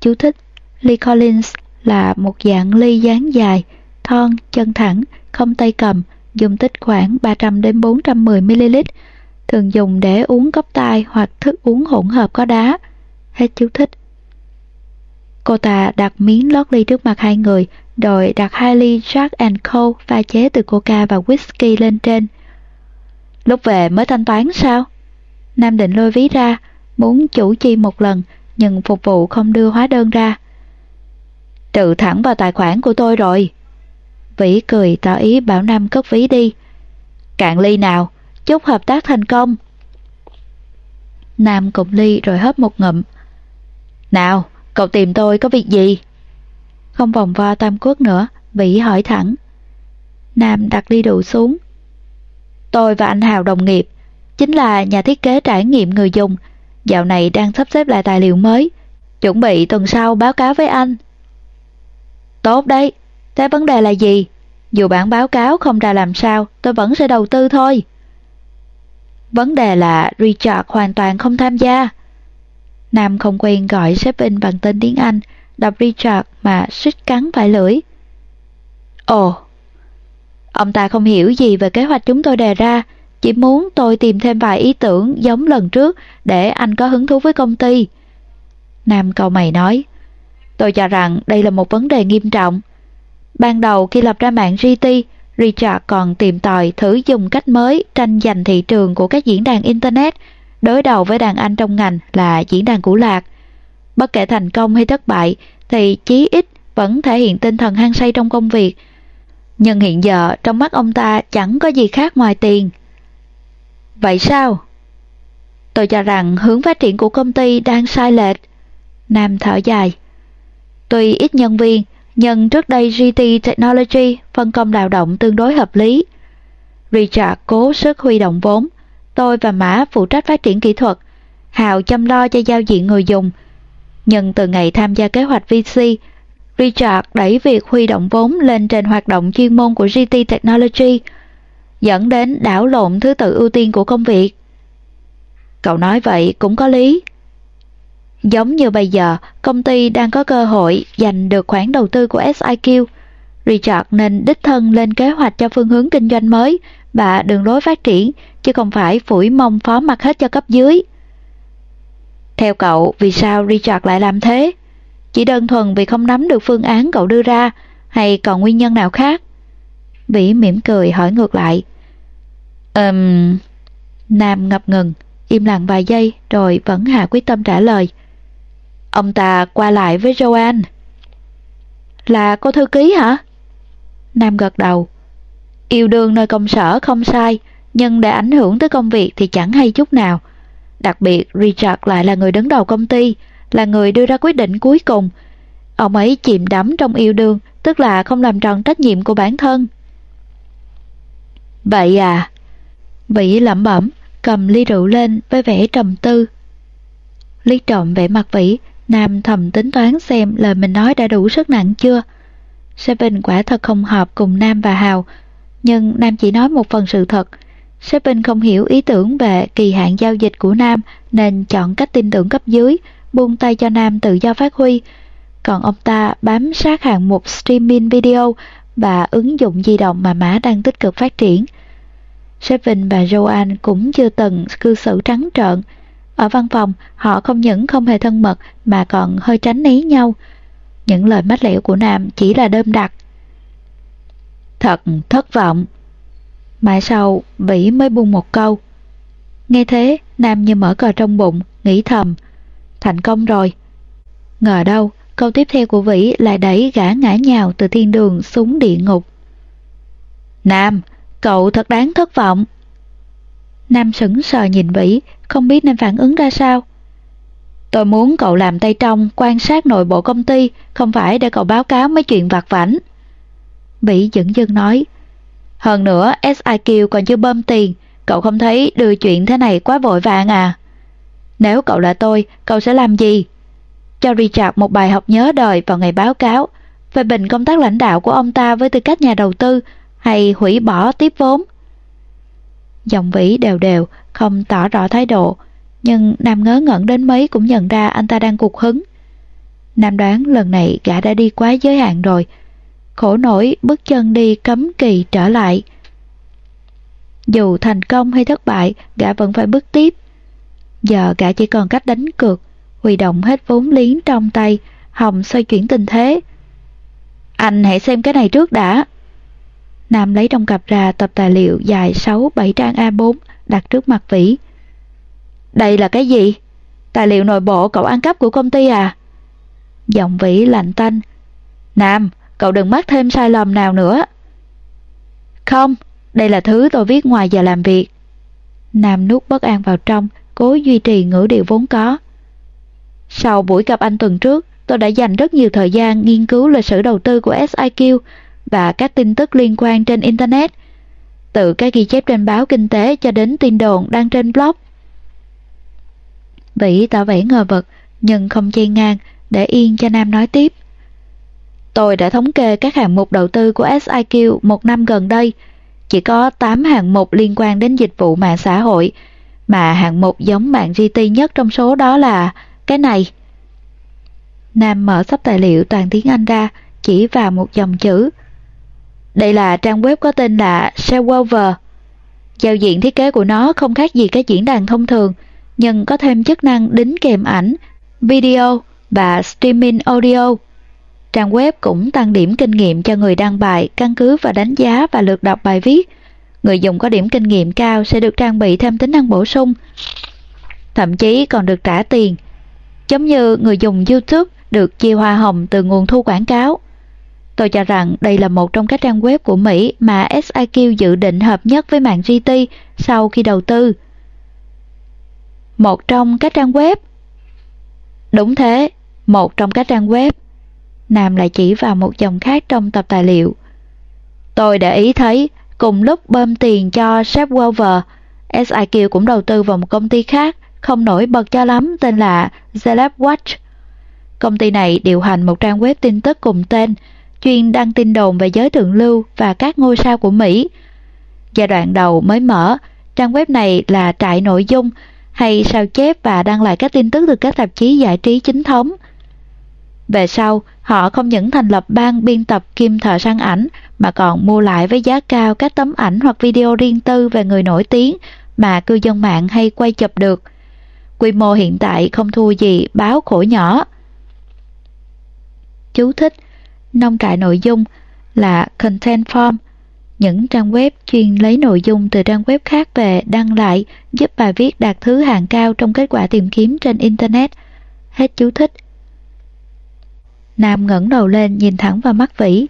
Chú thích, Lee Collins là một dạng ly dáng dài, thon, chân thẳng, không tay cầm, dung tích khoảng 300 đến 410 ml, thường dùng để uống cốc tai hoặc thức uống hỗn hợp có đá. Hết chú thích. Cô ta đặt miếng lót ly trước mặt hai người, rồi đặt hai ly Jack and Co pha chế từ coca và whisky lên trên. Lúc về mới thanh toán sao? Nam định lôi ví ra, muốn chủ chi một lần, nhưng phục vụ không đưa hóa đơn ra. Trừ thẳng vào tài khoản của tôi rồi. Vĩ cười tỏ ý bảo Nam cất ví đi. Cạn ly nào, chúc hợp tác thành công. Nam cùng ly rồi hớp một ngụm. Nào, cậu tìm tôi có việc gì? Không vòng vo tam quốc nữa, Vĩ hỏi thẳng. Nam đặt ly rượu xuống. Tôi và anh Hào đồng nghiệp, chính là nhà thiết kế trải nghiệm người dùng. Dạo này đang sắp xếp lại tài liệu mới, chuẩn bị tuần sau báo cáo với anh. Tốt đấy, thế vấn đề là gì? Dù bản báo cáo không ra làm sao, tôi vẫn sẽ đầu tư thôi. Vấn đề là Richard hoàn toàn không tham gia. Nam không quen gọi sếp in bằng tên tiếng Anh, đọc Richard mà suýt cắn phải lưỡi. Ồ, ông ta không hiểu gì về kế hoạch chúng tôi đề ra, chỉ muốn tôi tìm thêm vài ý tưởng giống lần trước để anh có hứng thú với công ty. Nam cầu mày nói, tôi cho rằng đây là một vấn đề nghiêm trọng. Ban đầu khi lập ra mạng GT, Richard còn tìm tòi thử dùng cách mới tranh giành thị trường của các diễn đàn Internet, đối đầu với đàn anh trong ngành là diễn đàn cũ lạc. Bất kể thành công hay thất bại thì chí ít vẫn thể hiện tinh thần hăng say trong công việc. Nhưng hiện giờ trong mắt ông ta chẳng có gì khác ngoài tiền. Vậy sao? Tôi cho rằng hướng phát triển của công ty đang sai lệch. Nam thở dài. Tuy ít nhân viên, nhưng trước đây GT Technology phân công lao động tương đối hợp lý. Richard cố sức huy động vốn, tôi và Mã phụ trách phát triển kỹ thuật, Hào chăm lo cho giao diện người dùng. Nhưng từ ngày tham gia kế hoạch VC, Richard đẩy việc huy động vốn lên trên hoạt động chuyên môn của GT Technology, dẫn đến đảo lộn thứ tự ưu tiên của công việc. Cậu nói vậy cũng có lý. Giống như bây giờ, công ty đang có cơ hội giành được khoản đầu tư của SIQ. Richard nên đích thân lên kế hoạch cho phương hướng kinh doanh mới và đường lối phát triển, chứ không phải phủi mông phó mặt hết cho cấp dưới. Theo cậu, vì sao Richard lại làm thế? Chỉ đơn thuần vì không nắm được phương án cậu đưa ra, hay còn nguyên nhân nào khác? Vĩ mỉm cười hỏi ngược lại. Ừm... Um... Nam ngập ngừng, im lặng vài giây rồi vẫn hạ quyết tâm trả lời. Ông ta qua lại với Joanne. Là cô thư ký hả? Nam gật đầu. Yêu đương nơi công sở không sai, nhưng để ảnh hưởng tới công việc thì chẳng hay chút nào. Đặc biệt Richard lại là người đứng đầu công ty, là người đưa ra quyết định cuối cùng. Ông ấy chìm đắm trong yêu đương, tức là không làm tròn trách nhiệm của bản thân. Vậy à? Vĩ lẩm bẩm, cầm ly rượu lên với vẻ trầm tư. lý trộm vẻ mặt vĩ, Nam thầm tính toán xem lời mình nói đã đủ sức nặng chưa. Seven quả thật không hợp cùng Nam và Hào, nhưng Nam chỉ nói một phần sự thật. Seven không hiểu ý tưởng về kỳ hạn giao dịch của Nam nên chọn cách tin tưởng cấp dưới, buông tay cho Nam tự do phát huy. Còn ông ta bám sát hạng mục streaming video và ứng dụng di động mà Mã đang tích cực phát triển. Seven và Joanne cũng chưa từng cư xử trắng trợn. Ở văn phòng, họ không những không hề thân mật mà còn hơi tránh né nhau. Những lời mách lẻo của Nam chỉ là đơm đặc. Thật thất vọng. Mãi sau, Vĩ mới buông một câu. Nghe thế, Nam như mở cờ trong bụng, nghĩ thầm. Thành công rồi. Ngờ đâu, câu tiếp theo của Vĩ lại đẩy gã ngã nhào từ thiên đường xuống địa ngục. Nam, cậu thật đáng thất vọng. Nam sững sờ nhìn Vĩ, không biết nên phản ứng ra sao. Tôi muốn cậu làm tay trong quan sát nội bộ công ty, không phải để cậu báo cáo mấy chuyện vặt vảnh. Vĩ dững dưng nói, hơn nữa SIQ còn chưa bơm tiền, cậu không thấy đưa chuyện thế này quá vội vàng à? Nếu cậu là tôi, cậu sẽ làm gì? Cho Richard một bài học nhớ đời vào ngày báo cáo, về bình công tác lãnh đạo của ông ta với tư cách nhà đầu tư, hay hủy bỏ tiếp vốn. Giọng vĩ đều đều, không tỏ rõ thái độ, nhưng Nam ngớ ngẩn đến mấy cũng nhận ra anh ta đang cục hứng. Nam đoán lần này gã đã đi quá giới hạn rồi, khổ nổi bước chân đi cấm kỳ trở lại. Dù thành công hay thất bại, gã vẫn phải bước tiếp. Giờ gã chỉ còn cách đánh cược, huy động hết vốn liếng trong tay, Hồng xoay chuyển tình thế. Anh hãy xem cái này trước đã. Nam lấy trong cặp ra tập tài liệu dài 6-7 trang A4 đặt trước mặt Vĩ. Đây là cái gì? Tài liệu nội bộ cậu ăn cắp của công ty à? Giọng Vĩ lạnh tanh. Nam, cậu đừng mắc thêm sai lầm nào nữa. Không, đây là thứ tôi viết ngoài giờ làm việc. Nam nút bất an vào trong, cố duy trì ngữ điệu vốn có. Sau buổi gặp anh tuần trước, tôi đã dành rất nhiều thời gian nghiên cứu lịch sử đầu tư của SIQ và các tin tức liên quan trên Internet, từ các ghi chép trên báo kinh tế cho đến tin đồn đăng trên blog. Vĩ tỏ vẻ ngờ vực, nhưng không chen ngang, để yên cho Nam nói tiếp. Tôi đã thống kê các hạng mục đầu tư của SIQ một năm gần đây, chỉ có 8 hạng mục liên quan đến dịch vụ mạng xã hội, mà hạng mục giống mạng GT nhất trong số đó là cái này. Nam mở sắp tài liệu toàn tiếng Anh ra, chỉ vào một dòng chữ. Đây là trang web có tên là Shellwover. Giao diện thiết kế của nó không khác gì các diễn đàn thông thường, nhưng có thêm chức năng đính kèm ảnh, video và streaming audio. Trang web cũng tăng điểm kinh nghiệm cho người đăng bài căn cứ và đánh giá và lượt đọc bài viết. Người dùng có điểm kinh nghiệm cao sẽ được trang bị thêm tính năng bổ sung. Thậm chí còn được trả tiền. Giống như người dùng YouTube được chia hoa hồng từ nguồn thu quảng cáo. Tôi cho rằng đây là một trong các trang web của Mỹ mà SIQ dự định hợp nhất với mạng GT sau khi đầu tư. Một trong các trang web Đúng thế, một trong các trang web Nam lại chỉ vào một dòng khác trong tập tài liệu. Tôi để ý thấy, cùng lúc bơm tiền cho Shepwelver, SIQ cũng đầu tư vào một công ty khác, không nổi bật cho lắm, tên là Celeb Watch. Công ty này điều hành một trang web tin tức cùng tên, chuyên đăng tin đồn về giới thượng lưu và các ngôi sao của Mỹ. Giai đoạn đầu mới mở, trang web này là trại nội dung hay sao chép và đăng lại các tin tức từ các tạp chí giải trí chính thống. Về sau, họ không những thành lập ban biên tập kim thợ săn ảnh mà còn mua lại với giá cao các tấm ảnh hoặc video riêng tư về người nổi tiếng mà cư dân mạng hay quay chụp được. Quy mô hiện tại không thua gì báo khổ nhỏ. Chú thích Nông trại nội dung là Content Form, những trang web chuyên lấy nội dung từ trang web khác về đăng lại giúp bài viết đạt thứ hạng cao trong kết quả tìm kiếm trên Internet. Hết chú thích. Nam ngẩng đầu lên nhìn thẳng vào mắt Vĩ.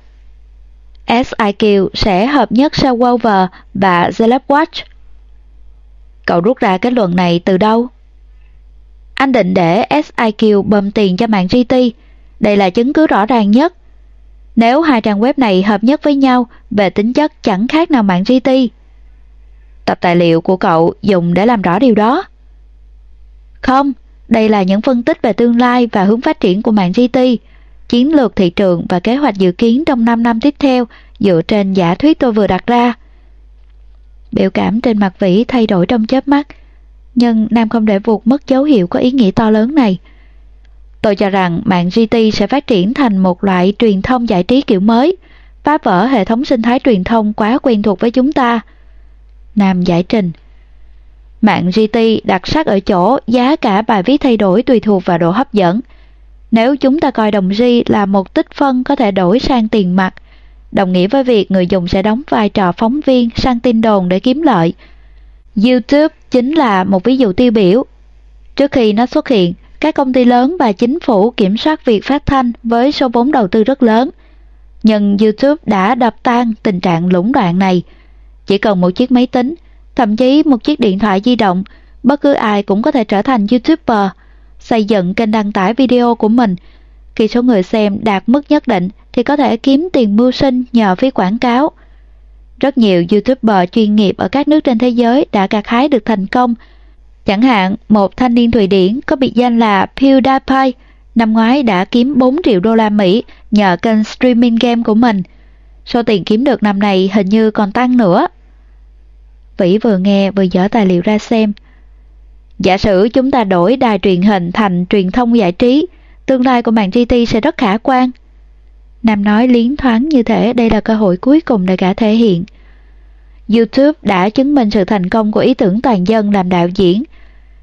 SIQ sẽ hợp nhất Shellwover và Celeb Watch. Cậu rút ra kết luận này từ đâu? Anh định để SIQ bơm tiền cho mạng GT. Đây là chứng cứ rõ ràng nhất. Nếu hai trang web này hợp nhất với nhau về tính chất chẳng khác nào mạng GT. Tập tài liệu của cậu dùng để làm rõ điều đó. Không, đây là những phân tích về tương lai và hướng phát triển của mạng GT, chiến lược thị trường và kế hoạch dự kiến trong 5 năm tiếp theo dựa trên giả thuyết tôi vừa đặt ra. Biểu cảm trên mặt Vĩ thay đổi trong chớp mắt, nhưng Nam không để vụt mất dấu hiệu có ý nghĩa to lớn này. Tôi cho rằng mạng GT sẽ phát triển thành một loại truyền thông giải trí kiểu mới, phá vỡ hệ thống sinh thái truyền thông quá quen thuộc với chúng ta. Nam giải trình Mạng GT đặc sắc ở chỗ giá cả bài viết thay đổi tùy thuộc vào độ hấp dẫn. Nếu chúng ta coi đồng G là một tích phân có thể đổi sang tiền mặt, đồng nghĩa với việc người dùng sẽ đóng vai trò phóng viên sang tin đồn để kiếm lợi. YouTube chính là một ví dụ tiêu biểu. Trước khi nó xuất hiện, các công ty lớn và chính phủ kiểm soát việc phát thanh với số vốn đầu tư rất lớn. Nhưng YouTube đã đập tan tình trạng lũng đoạn này. Chỉ cần một chiếc máy tính, thậm chí một chiếc điện thoại di động, bất cứ ai cũng có thể trở thành YouTuber, xây dựng kênh đăng tải video của mình. Khi số người xem đạt mức nhất định thì có thể kiếm tiền mưu sinh nhờ phí quảng cáo. Rất nhiều YouTuber chuyên nghiệp ở các nước trên thế giới đã gặt hái được thành công. Chẳng hạn, một thanh niên Thụy Điển có biệt danh là PewDiePie, năm ngoái đã kiếm 4 triệu đô la Mỹ nhờ kênh streaming game của mình. Số tiền kiếm được năm này hình như còn tăng nữa. Vĩ vừa nghe vừa dở tài liệu ra xem. Giả sử chúng ta đổi đài truyền hình thành truyền thông giải trí, tương lai của mạng GT sẽ rất khả quan. Nam nói liến thoáng như thể đây là cơ hội cuối cùng để cả thể hiện. YouTube đã chứng minh sự thành công của ý tưởng toàn dân làm đạo diễn.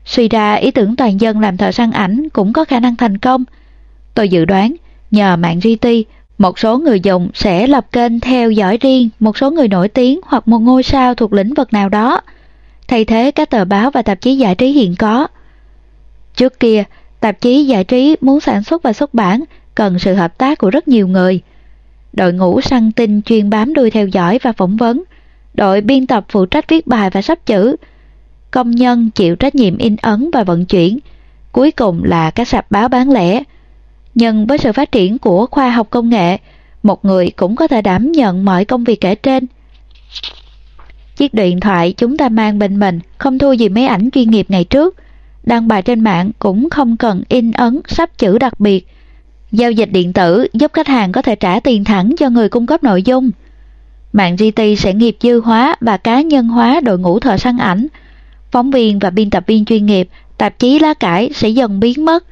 Suy ra ý tưởng toàn dân làm thợ săn ảnh cũng có khả năng thành công. Tôi dự đoán, nhờ mạng GT, một số người dùng sẽ lập kênh theo dõi riêng một số người nổi tiếng hoặc một ngôi sao thuộc lĩnh vực nào đó, thay thế các tờ báo và tạp chí giải trí hiện có. Trước kia, tạp chí giải trí muốn sản xuất và xuất bản cần sự hợp tác của rất nhiều người. Đội ngũ săn tin chuyên bám đuôi theo dõi và phỏng vấn, đội biên tập phụ trách viết bài và sắp chữ, công nhân chịu trách nhiệm in ấn và vận chuyển, cuối cùng là các sạp báo bán lẻ. Nhưng với sự phát triển của khoa học công nghệ, một người cũng có thể đảm nhận mọi công việc kể trên. Chiếc điện thoại chúng ta mang bên mình không thua gì máy ảnh chuyên nghiệp ngày trước. Đăng bài trên mạng cũng không cần in ấn sắp chữ đặc biệt. Giao dịch điện tử giúp khách hàng có thể trả tiền thẳng cho người cung cấp nội dung. Mạng GT sẽ nghiệp dư hóa và cá nhân hóa đội ngũ thợ săn ảnh. Phóng viên và biên tập viên chuyên nghiệp, tạp chí lá cải sẽ dần biến mất.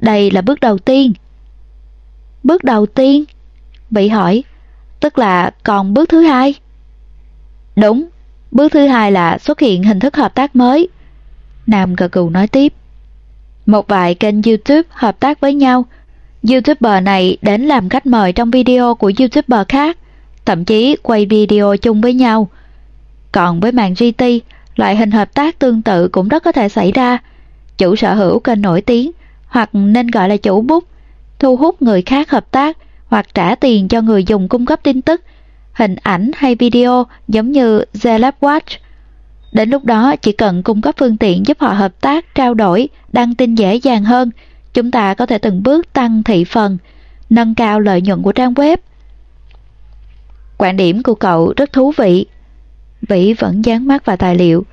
Đây là bước đầu tiên. Bước đầu tiên? Bị hỏi, tức là còn bước thứ hai? Đúng, bước thứ hai là xuất hiện hình thức hợp tác mới. Nam gật gù nói tiếp. Một vài kênh YouTube hợp tác với nhau. YouTuber này đến làm khách mời trong video của YouTuber khác, thậm chí quay video chung với nhau. Còn với mạng GT, loại hình hợp tác tương tự cũng rất có thể xảy ra. Chủ sở hữu kênh nổi tiếng, hoặc nên gọi là chủ bút, thu hút người khác hợp tác hoặc trả tiền cho người dùng cung cấp tin tức, hình ảnh hay video giống như Zelab Watch. Đến lúc đó chỉ cần cung cấp phương tiện giúp họ hợp tác, trao đổi, đăng tin dễ dàng hơn, chúng ta có thể từng bước tăng thị phần, nâng cao lợi nhuận của trang web. Quan điểm của cậu rất thú vị. Vĩ vẫn dán mắt vào tài liệu.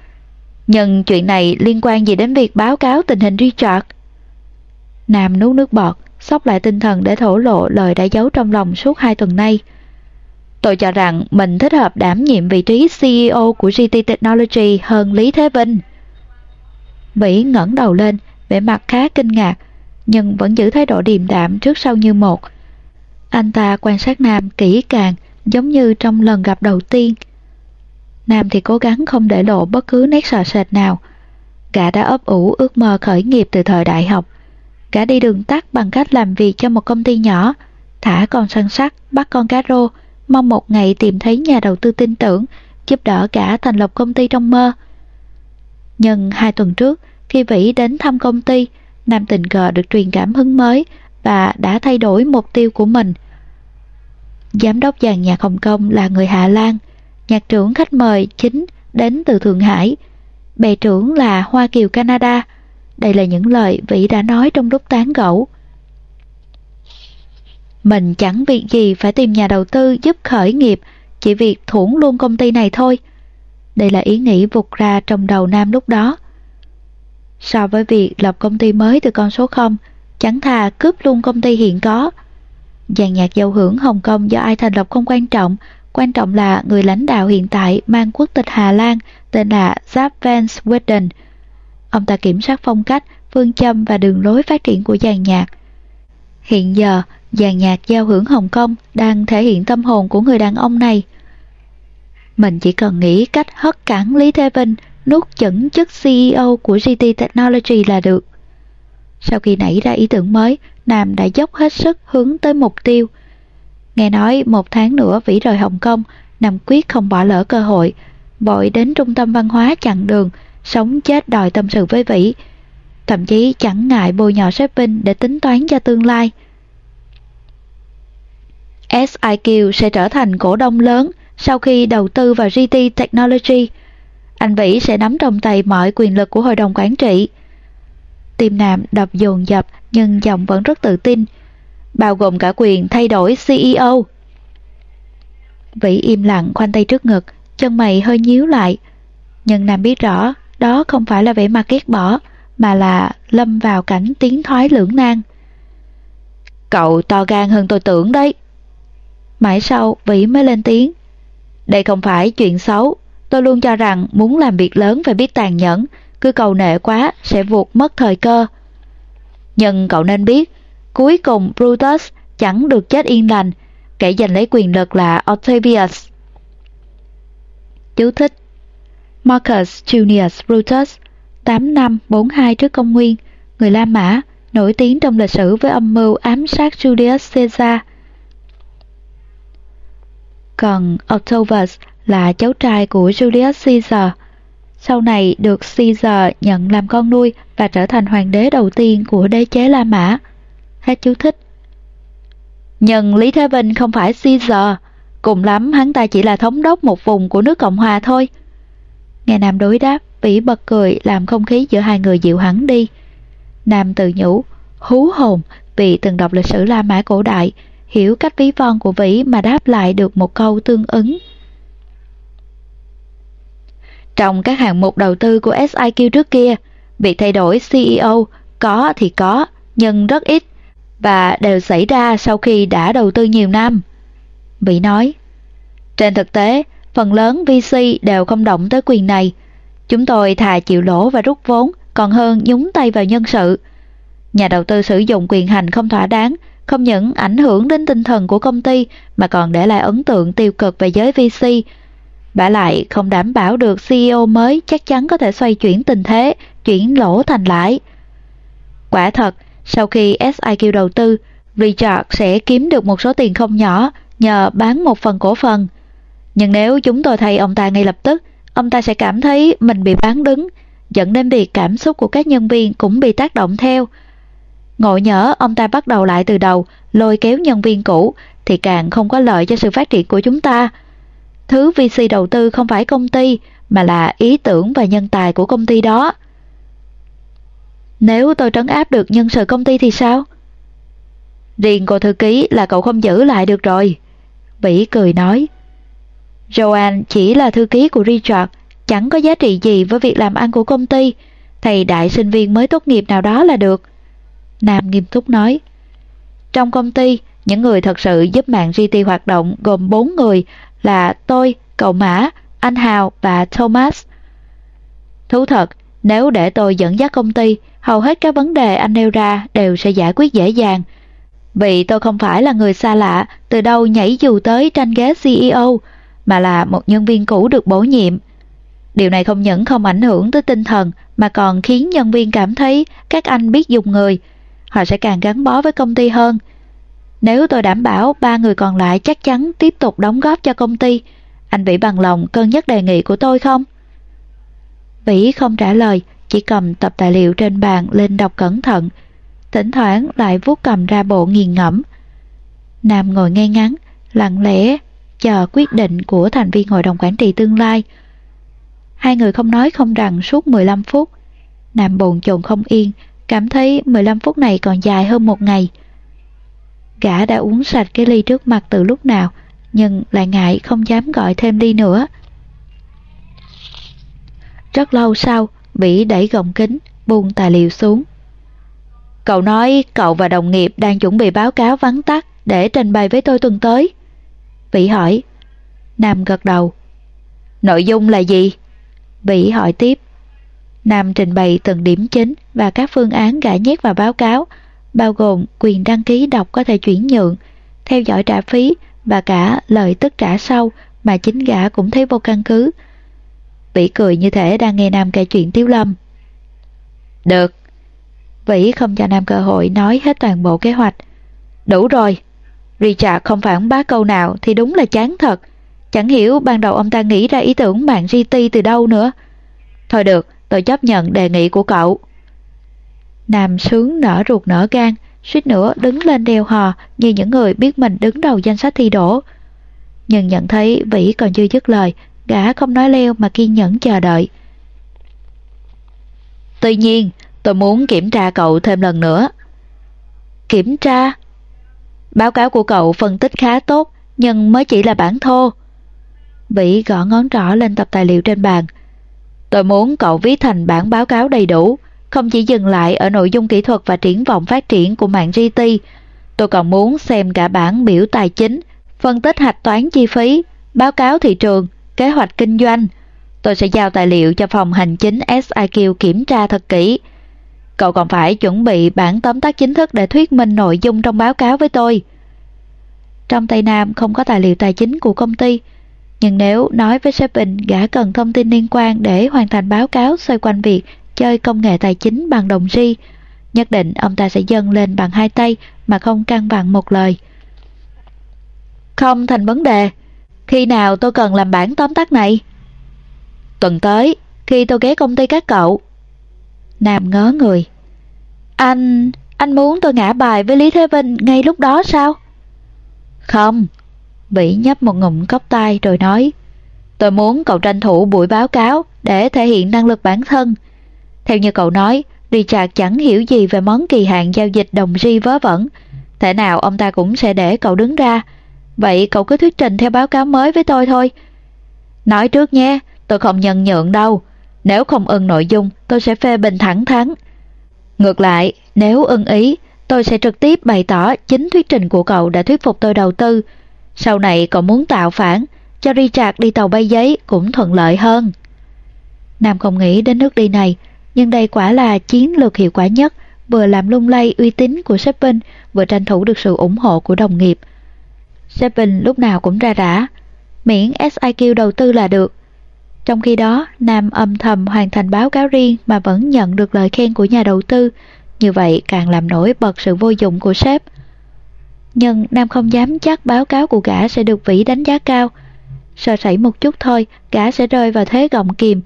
Nhưng chuyện này liên quan gì đến việc báo cáo tình hình Richard? Nam nuốt nước bọt sóc lại tinh thần để thổ lộ lời đã giấu trong lòng suốt hai tuần nay. Tôi cho rằng mình thích hợp đảm nhiệm vị trí CEO của GT Technology hơn Lý Thế Vinh. Vĩ ngẩng đầu lên, vẻ mặt khá kinh ngạc, nhưng vẫn giữ thái độ điềm đạm trước sau như một. Anh ta quan sát Nam kỹ càng, giống như trong lần gặp đầu tiên. Nam thì cố gắng không để lộ bất cứ nét sợ sệt nào. Gã đã ấp ủ ước mơ khởi nghiệp từ thời đại học. Gã đi đường tắt bằng cách làm việc cho một công ty nhỏ, thả con săn sắt, bắt con cá rô, mong một ngày tìm thấy nhà đầu tư tin tưởng, giúp đỡ cả thành lập công ty trong mơ. Nhưng hai tuần trước, khi Vĩ đến thăm công ty, Nam tình cờ được truyền cảm hứng mới và đã thay đổi mục tiêu của mình. Giám đốc dàn nhạc Hồng Kông là người Hà Lan, nhạc trưởng khách mời chính đến từ Thượng Hải, bè trưởng là Hoa Kiều Canada, đây là những lời vị đã nói trong lúc tán gẫu. Mình chẳng việc gì phải tìm nhà đầu tư giúp khởi nghiệp, chỉ việc thủng luôn công ty này thôi. Đây là ý nghĩ vụt ra trong đầu Nam lúc đó. So với việc lập công ty mới từ con số 0, chẳng thà cướp luôn công ty hiện có. Dàn nhạc giao hưởng Hồng Kông do ai thành lập không quan trọng, quan trọng là người lãnh đạo hiện tại mang quốc tịch Hà Lan tên là Zap Van Sweden. Ông ta kiểm soát phong cách, phương châm và đường lối phát triển của dàn nhạc. Hiện giờ, dàn nhạc giao hưởng Hồng Kông đang thể hiện tâm hồn của người đàn ông này. Mình chỉ cần nghĩ cách hất cản Lý Thế Vinh nút chẩn chức CEO của GT Technology là được. Sau khi nảy ra ý tưởng mới, Nam đã dốc hết sức hướng tới mục tiêu. Nghe nói một tháng nữa Vĩ rời Hồng Kông, Nam quyết không bỏ lỡ cơ hội, bội đến trung tâm văn hóa chặn đường, sống chết đòi tâm sự với Vĩ. Thậm chí chẳng ngại bôi nhỏ sếp Vinh để tính toán cho tương lai. SIQ sẽ trở thành cổ đông lớn sau khi đầu tư vào GT Technology. Anh Vĩ sẽ nắm trong tay mọi quyền lực của hội đồng quản trị. Tim Nam đập dồn dập nhưng giọng vẫn rất tự tin, bao gồm cả quyền thay đổi CEO. Vĩ im lặng khoanh tay trước ngực, chân mày hơi nhíu lại. Nhưng Nam biết rõ đó không phải là vẻ mặt ghét bỏ, mà là lâm vào cảnh tiến thoái lưỡng nan. Cậu to gan hơn tôi tưởng đấy. Mãi sau, Vĩ mới lên tiếng. Đây không phải chuyện xấu, tôi luôn cho rằng muốn làm việc lớn phải biết tàn nhẫn, cứ cầu nệ quá sẽ vụt mất thời cơ. Nhưng cậu nên biết, cuối cùng Brutus chẳng được chết yên lành, kẻ giành lấy quyền lực là Octavius. Chú thích Marcus Junius Brutus 8 năm 42 trước công nguyên, người La Mã, nổi tiếng trong lịch sử với âm mưu ám sát Julius Caesar. Còn Octavius là cháu trai của Julius Caesar, sau này được Caesar nhận làm con nuôi và trở thành hoàng đế đầu tiên của đế chế La Mã. Hết chú thích. Nhưng Lý Thế Vinh không phải Caesar, cùng lắm hắn ta chỉ là thống đốc một vùng của nước Cộng Hòa thôi. Nghe Nam đối đáp, Vĩ bật cười làm không khí giữa hai người dịu hẳn đi. Nam tự nhủ, hú hồn vì từng đọc lịch sử La Mã cổ đại, hiểu cách ví von của Vĩ mà đáp lại được một câu tương ứng. Trong các hạng mục đầu tư của SIQ trước kia, việc thay đổi CEO có thì có, nhưng rất ít, và đều xảy ra sau khi đã đầu tư nhiều năm. bị nói, trên thực tế, phần lớn VC đều không động tới quyền này. Chúng tôi thà chịu lỗ và rút vốn, còn hơn nhúng tay vào nhân sự. Nhà đầu tư sử dụng quyền hành không thỏa đáng, không những ảnh hưởng đến tinh thần của công ty mà còn để lại ấn tượng tiêu cực về giới VC. Bả lại không đảm bảo được CEO mới chắc chắn có thể xoay chuyển tình thế, chuyển lỗ thành lãi. Quả thật, sau khi SIQ đầu tư, Richard sẽ kiếm được một số tiền không nhỏ nhờ bán một phần cổ phần. Nhưng nếu chúng tôi thay ông ta ngay lập tức, ông ta sẽ cảm thấy mình bị bán đứng, dẫn đến việc cảm xúc của các nhân viên cũng bị tác động theo. Ngộ nhỡ ông ta bắt đầu lại từ đầu, lôi kéo nhân viên cũ thì càng không có lợi cho sự phát triển của chúng ta. Thứ VC đầu tư không phải công ty mà là ý tưởng và nhân tài của công ty đó. Nếu tôi trấn áp được nhân sự công ty thì sao? Riêng cô thư ký là cậu không giữ lại được rồi. Vĩ cười nói. Joanne chỉ là thư ký của Richard, chẳng có giá trị gì với việc làm ăn của công ty. Thầy đại sinh viên mới tốt nghiệp nào đó là được. Nam nghiêm túc nói. Trong công ty, những người thật sự giúp mạng GT hoạt động gồm 4 người là tôi, cậu Mã, anh Hào và Thomas. Thú thật, nếu để tôi dẫn dắt công ty, hầu hết các vấn đề anh nêu ra đều sẽ giải quyết dễ dàng. Vì tôi không phải là người xa lạ, từ đâu nhảy dù tới tranh ghế CEO, mà là một nhân viên cũ được bổ nhiệm. Điều này không những không ảnh hưởng tới tinh thần mà còn khiến nhân viên cảm thấy các anh biết dùng người. Họ sẽ càng gắn bó với công ty hơn. Nếu tôi đảm bảo ba người còn lại chắc chắn tiếp tục đóng góp cho công ty, anh Vĩ bằng lòng cân nhắc đề nghị của tôi không? Vĩ không trả lời, chỉ cầm tập tài liệu trên bàn lên đọc cẩn thận, thỉnh thoảng lại vuốt cầm ra bộ nghiền ngẫm. Nam ngồi ngay ngắn, lặng lẽ, chờ quyết định của thành viên hội đồng quản trị tương lai. Hai người không nói không rằng suốt 15 phút. Nam bồn chồn không yên, cảm thấy 15 phút này còn dài hơn một ngày. Gã đã uống sạch cái ly trước mặt từ lúc nào, nhưng lại ngại không dám gọi thêm ly nữa. Rất lâu sau, Vĩ đẩy gọng kính, buông tài liệu xuống. Cậu nói cậu và đồng nghiệp đang chuẩn bị báo cáo vắn tắt để trình bày với tôi tuần tới. Vĩ hỏi. Nam gật đầu. Nội dung là gì? Vĩ hỏi tiếp. Nam trình bày từng điểm chính và các phương án gã nhét vào báo cáo, bao gồm quyền đăng ký đọc có thể chuyển nhượng, theo dõi trả phí và cả lợi tức trả sau mà chính gã cũng thấy vô căn cứ. Vĩ cười như thể đang nghe Nam kể chuyện Tiếu Lâm. Được. Vĩ không cho Nam cơ hội nói hết toàn bộ kế hoạch. Đủ rồi. Richard không phản bác câu nào thì đúng là chán thật. Chẳng hiểu ban đầu ông ta nghĩ ra ý tưởng mạng GT từ đâu nữa. Thôi được, tôi chấp nhận đề nghị của cậu. Nam sướng nở ruột nở gan, suýt nữa đứng lên đeo hò như những người biết mình đứng đầu danh sách thi đổ. Nhưng nhận thấy Vĩ còn chưa dứt lời, gã không nói leo mà kiên nhẫn chờ đợi. Tuy nhiên, tôi muốn kiểm tra cậu thêm lần nữa. Kiểm tra? Báo cáo của cậu phân tích khá tốt, nhưng mới chỉ là bản thô. Vĩ gõ ngón trỏ lên tập tài liệu trên bàn. Tôi muốn cậu viết thành bản báo cáo đầy đủ, không chỉ dừng lại ở nội dung kỹ thuật và triển vọng phát triển của mạng GT. Tôi còn muốn xem cả bản biểu tài chính, phân tích hạch toán chi phí, báo cáo thị trường, kế hoạch kinh doanh. Tôi sẽ giao tài liệu cho phòng hành chính SIQ kiểm tra thật kỹ. Cậu còn phải chuẩn bị bản tóm tắt chính thức để thuyết minh nội dung trong báo cáo với tôi. Trong tây Nam không có tài liệu tài chính của công ty, nhưng nếu nói với sếp Bình gã cần thông tin liên quan để hoàn thành báo cáo xoay quanh việc chơi công nghệ tài chính bằng đồng ri, nhất định ông ta sẽ dâng lên bằng hai tay mà không căng bằng một lời. Không thành vấn đề, khi nào tôi cần làm bản tóm tắt này? Tuần tới, khi tôi ghé công ty các cậu. Nam ngớ người. Anh, anh muốn tôi ngã bài với Lý Thế Vinh ngay lúc đó sao? Không. Vĩ nhấp một ngụm cốc tay rồi nói. Tôi muốn cậu tranh thủ buổi báo cáo để thể hiện năng lực bản thân. Theo như cậu nói, Richard chẳng hiểu gì về món kỳ hạn giao dịch đồng ri vớ vẩn. Thể nào ông ta cũng sẽ để cậu đứng ra. Vậy cậu cứ thuyết trình theo báo cáo mới với tôi thôi. Nói trước nhé, tôi không nhận nhượng đâu. Nếu không ưng nội dung, tôi sẽ phê bình thẳng thắn. Ngược lại, nếu ưng ý, tôi sẽ trực tiếp bày tỏ chính thuyết trình của cậu đã thuyết phục tôi đầu tư. Sau này cậu muốn tạo phản, cho Richard đi tàu bay giấy cũng thuận lợi hơn. Nam không nghĩ đến nước đi này, nhưng đây quả là chiến lược hiệu quả nhất, vừa làm lung lay uy tín của Seppin, vừa tranh thủ được sự ủng hộ của đồng nghiệp. Seppin lúc nào cũng ra rã, miễn SIQ đầu tư là được. Trong khi đó, Nam âm thầm hoàn thành báo cáo riêng mà vẫn nhận được lời khen của nhà đầu tư, như vậy càng làm nổi bật sự vô dụng của sếp. Nhưng Nam không dám chắc báo cáo của gã sẽ được Vĩ đánh giá cao. Sợ sẩy một chút thôi, gã sẽ rơi vào thế gọng kìm.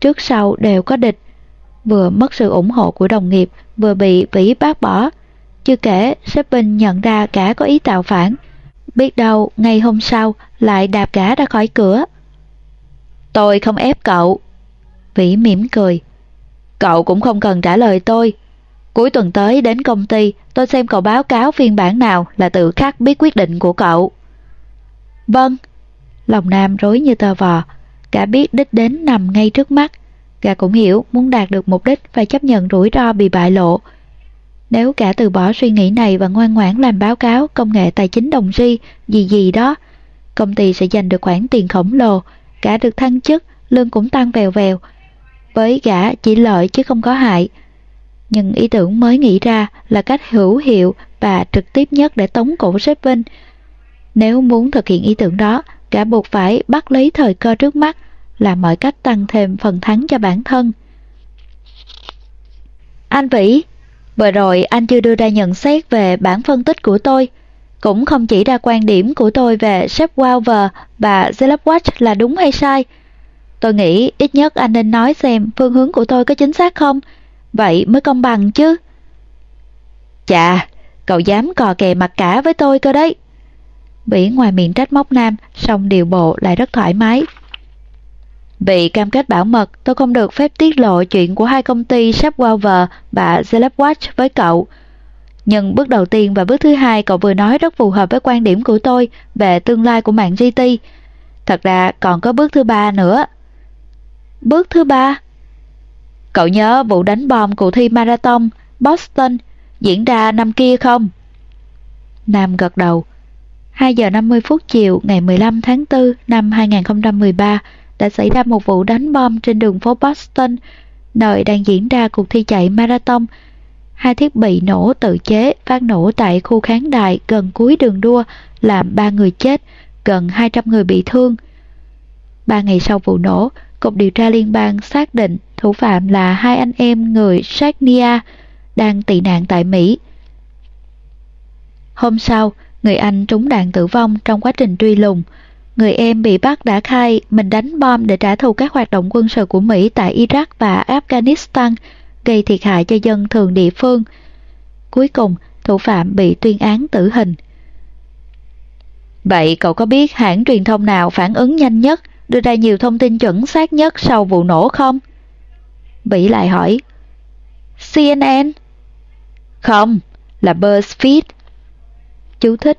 Trước sau đều có địch, vừa mất sự ủng hộ của đồng nghiệp, vừa bị Vĩ bác bỏ. Chưa kể, sếp Bình nhận ra cả có ý tạo phản. Biết đâu, ngày hôm sau, lại đạp gã ra khỏi cửa. Tôi không ép cậu. Vĩ mỉm cười. Cậu cũng không cần trả lời tôi. Cuối tuần tới đến công ty, tôi xem cậu báo cáo phiên bản nào là tự khắc biết quyết định của cậu. Vâng. Lòng Nam rối như tờ vò. Cả biết đích đến nằm ngay trước mắt. Gà cũng hiểu muốn đạt được mục đích phải chấp nhận rủi ro bị bại lộ. Nếu cả từ bỏ suy nghĩ này và ngoan ngoãn làm báo cáo công nghệ tài chính đồng ri gì gì đó, công ty sẽ giành được khoản tiền khổng lồ, cả được thăng chức, lương cũng tăng vèo vèo. Với gã chỉ lợi chứ không có hại. Nhưng ý tưởng mới nghĩ ra là cách hữu hiệu và trực tiếp nhất để tống cổ sếp Vinh. Nếu muốn thực hiện ý tưởng đó, gã buộc phải bắt lấy thời cơ trước mắt, là mọi cách tăng thêm phần thắng cho bản thân. Anh Vĩ, vừa rồi anh chưa đưa ra nhận xét về bản phân tích của tôi, cũng không chỉ ra quan điểm của tôi về Shepwalver và Watch là đúng hay sai. Tôi nghĩ ít nhất anh nên nói xem phương hướng của tôi có chính xác không, vậy mới công bằng chứ. Chà, cậu dám cò kè mặt cả với tôi cơ đấy. Bỉ ngoài miệng trách móc nam, song điều bộ lại rất thoải mái. Bị cam kết bảo mật, tôi không được phép tiết lộ chuyện của hai công ty Shepwalver và Watch với cậu. Nhưng bước đầu tiên và bước thứ hai cậu vừa nói rất phù hợp với quan điểm của tôi về tương lai của mạng GT. Thật ra còn có bước thứ ba nữa. Bước thứ ba Cậu nhớ vụ đánh bom cuộc thi marathon Boston diễn ra năm kia không? Nam gật đầu. 2 giờ 50 phút chiều ngày 15 tháng 4 năm 2013 đã xảy ra một vụ đánh bom trên đường phố Boston, nơi đang diễn ra cuộc thi chạy marathon. Hai thiết bị nổ tự chế phát nổ tại khu khán đài gần cuối đường đua, làm ba người chết, gần 200 người bị thương. Ba ngày sau vụ nổ, Cục điều tra liên bang xác định thủ phạm là hai anh em người Sarnia đang tị nạn tại Mỹ. Hôm sau, người anh trúng đạn tử vong trong quá trình truy lùng. Người em bị bắt đã khai mình đánh bom để trả thù các hoạt động quân sự của Mỹ tại Iraq và Afghanistan, gây thiệt hại cho dân thường địa phương. Cuối cùng, thủ phạm bị tuyên án tử hình. Vậy cậu có biết hãng truyền thông nào phản ứng nhanh nhất, đưa ra nhiều thông tin chuẩn xác nhất sau vụ nổ không? Bỉ lại hỏi. CNN? Không, là BuzzFeed. Chú thích.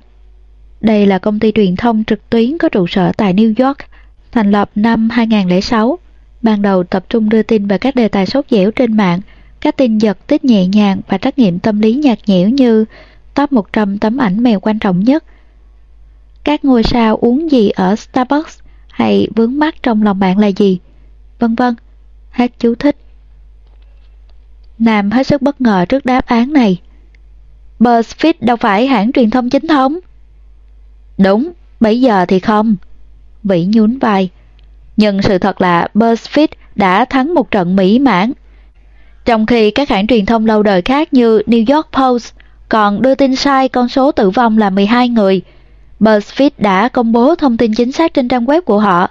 Đây là công ty truyền thông trực tuyến có trụ sở tại New York, thành lập năm 2006. Ban đầu tập trung đưa tin về các đề tài sốt dẻo trên mạng, các tin giật tích nhẹ nhàng và trắc nghiệm tâm lý nhạt nhẽo như top 100 tấm ảnh mèo quan trọng nhất, các ngôi sao uống gì ở Starbucks hay vướng mắt trong lòng bạn là gì, vân vân. Hết chú thích. Nam hết sức bất ngờ trước đáp án này. BuzzFeed đâu phải hãng truyền thông chính thống. Đúng, bây giờ thì không. Vĩ nhún vai. Nhưng sự thật là BuzzFeed đã thắng một trận mỹ mãn. Trong khi các hãng truyền thông lâu đời khác như New York Post còn đưa tin sai con số tử vong là 12 người, BuzzFeed đã công bố thông tin chính xác trên trang web của họ,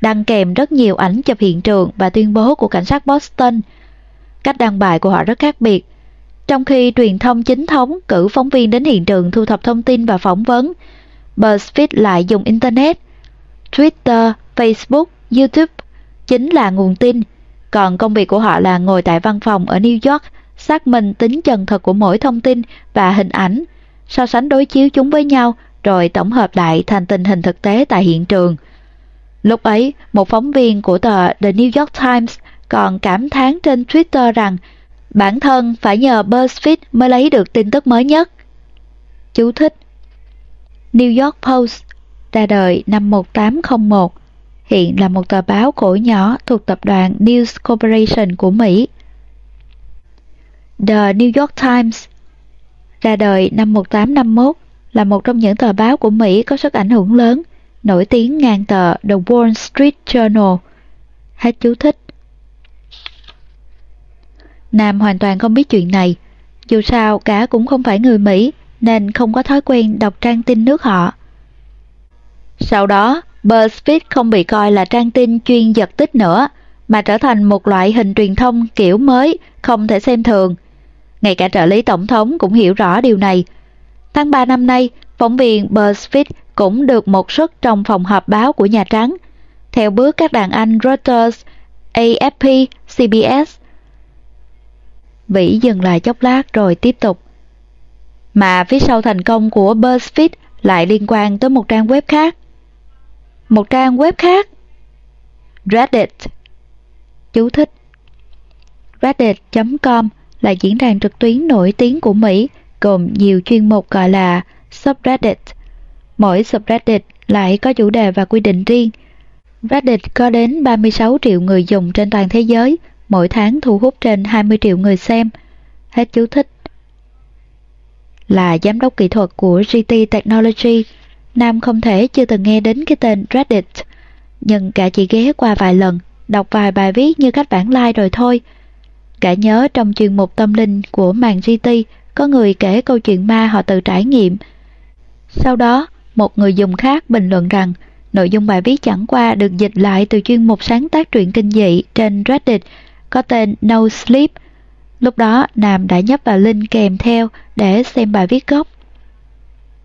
đăng kèm rất nhiều ảnh chụp hiện trường và tuyên bố của cảnh sát Boston. Cách đăng bài của họ rất khác biệt. Trong khi truyền thông chính thống cử phóng viên đến hiện trường thu thập thông tin và phỏng vấn, BuzzFeed lại dùng Internet, Twitter, Facebook, YouTube chính là nguồn tin, còn công việc của họ là ngồi tại văn phòng ở New York, xác minh tính chân thật của mỗi thông tin và hình ảnh, so sánh đối chiếu chúng với nhau rồi tổng hợp lại thành tình hình thực tế tại hiện trường. Lúc ấy, một phóng viên của tờ The New York Times còn cảm thán trên Twitter rằng bản thân phải nhờ BuzzFeed mới lấy được tin tức mới nhất. Chú thích New York Post ra đời năm 1801, hiện là một tờ báo cổ nhỏ thuộc tập đoàn News Corporation của Mỹ. The New York Times ra đời năm 1851 là một trong những tờ báo của Mỹ có sức ảnh hưởng lớn, nổi tiếng ngang tờ The Wall Street Journal. Hết chú thích. Nam hoàn toàn không biết chuyện này. Dù sao cả cũng không phải người Mỹ nên không có thói quen đọc trang tin nước họ. Sau đó, BuzzFeed không bị coi là trang tin chuyên giật tích nữa, mà trở thành một loại hình truyền thông kiểu mới, không thể xem thường. Ngay cả trợ lý tổng thống cũng hiểu rõ điều này, Tháng 3 năm nay, phóng viên BuzzFeed cũng được một suất trong phòng họp báo của Nhà Trắng, theo bước các đàn anh Reuters, AFP, CBS. Vĩ dừng lại chốc lát rồi tiếp tục. Mà phía sau thành công của BuzzFeed lại liên quan tới một trang web khác. Một trang web khác? Reddit. Chú thích Reddit.com là diễn đàn trực tuyến nổi tiếng của Mỹ gồm nhiều chuyên mục gọi là subreddit. Mỗi subreddit lại có chủ đề và quy định riêng. Reddit có đến 36 triệu người dùng trên toàn thế giới, mỗi tháng thu hút trên 20 triệu người xem. Hết chú thích. Là giám đốc kỹ thuật của GT Technology, Nam không thể chưa từng nghe đến cái tên Reddit, nhưng cả chỉ ghé qua vài lần, đọc vài bài viết như cách bản like rồi thôi. Cả nhớ trong chuyên mục tâm linh của màn GT có người kể câu chuyện ma họ tự trải nghiệm. Sau đó, một người dùng khác bình luận rằng nội dung bài viết chẳng qua được dịch lại từ chuyên mục sáng tác truyện kinh dị trên Reddit có tên No Sleep. Lúc đó, Nam đã nhấp vào link kèm theo để xem bài viết gốc.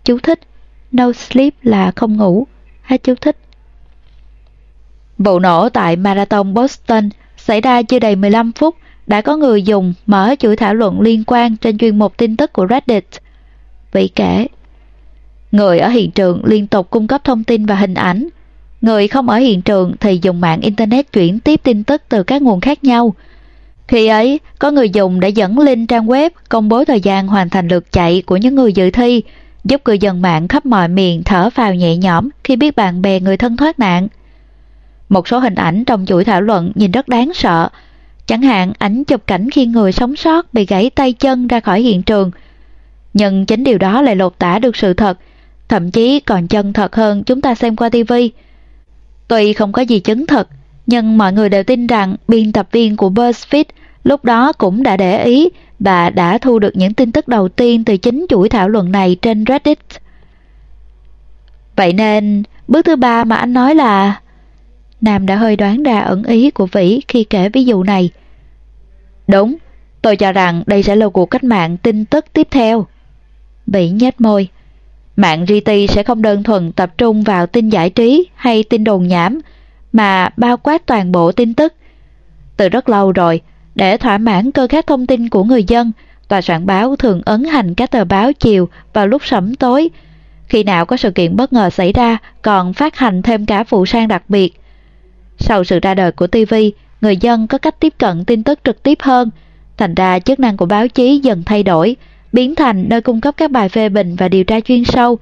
Chú thích No Sleep là không ngủ. Hết chú thích. Vụ nổ tại Marathon Boston xảy ra chưa đầy 15 phút đã có người dùng mở chuỗi thảo luận liên quan trên chuyên mục tin tức của Reddit. Vị kể, người ở hiện trường liên tục cung cấp thông tin và hình ảnh. Người không ở hiện trường thì dùng mạng Internet chuyển tiếp tin tức từ các nguồn khác nhau. Khi ấy, có người dùng đã dẫn link trang web công bố thời gian hoàn thành lượt chạy của những người dự thi, giúp cư dân mạng khắp mọi miền thở vào nhẹ nhõm khi biết bạn bè người thân thoát nạn. Một số hình ảnh trong chuỗi thảo luận nhìn rất đáng sợ, chẳng hạn ảnh chụp cảnh khi người sống sót bị gãy tay chân ra khỏi hiện trường. Nhưng chính điều đó lại lột tả được sự thật, thậm chí còn chân thật hơn chúng ta xem qua tivi. Tuy không có gì chứng thực, nhưng mọi người đều tin rằng biên tập viên của BuzzFeed lúc đó cũng đã để ý và đã thu được những tin tức đầu tiên từ chính chuỗi thảo luận này trên Reddit. Vậy nên, bước thứ ba mà anh nói là... Nam đã hơi đoán ra ẩn ý của Vĩ khi kể ví dụ này. Đúng, tôi cho rằng đây sẽ là cuộc cách mạng tin tức tiếp theo. Vĩ nhếch môi. Mạng GT sẽ không đơn thuần tập trung vào tin giải trí hay tin đồn nhảm, mà bao quát toàn bộ tin tức. Từ rất lâu rồi, để thỏa mãn cơ khát thông tin của người dân, tòa soạn báo thường ấn hành các tờ báo chiều vào lúc sẩm tối. Khi nào có sự kiện bất ngờ xảy ra, còn phát hành thêm cả phụ sang đặc biệt. Sau sự ra đời của TV, người dân có cách tiếp cận tin tức trực tiếp hơn. Thành ra chức năng của báo chí dần thay đổi, biến thành nơi cung cấp các bài phê bình và điều tra chuyên sâu.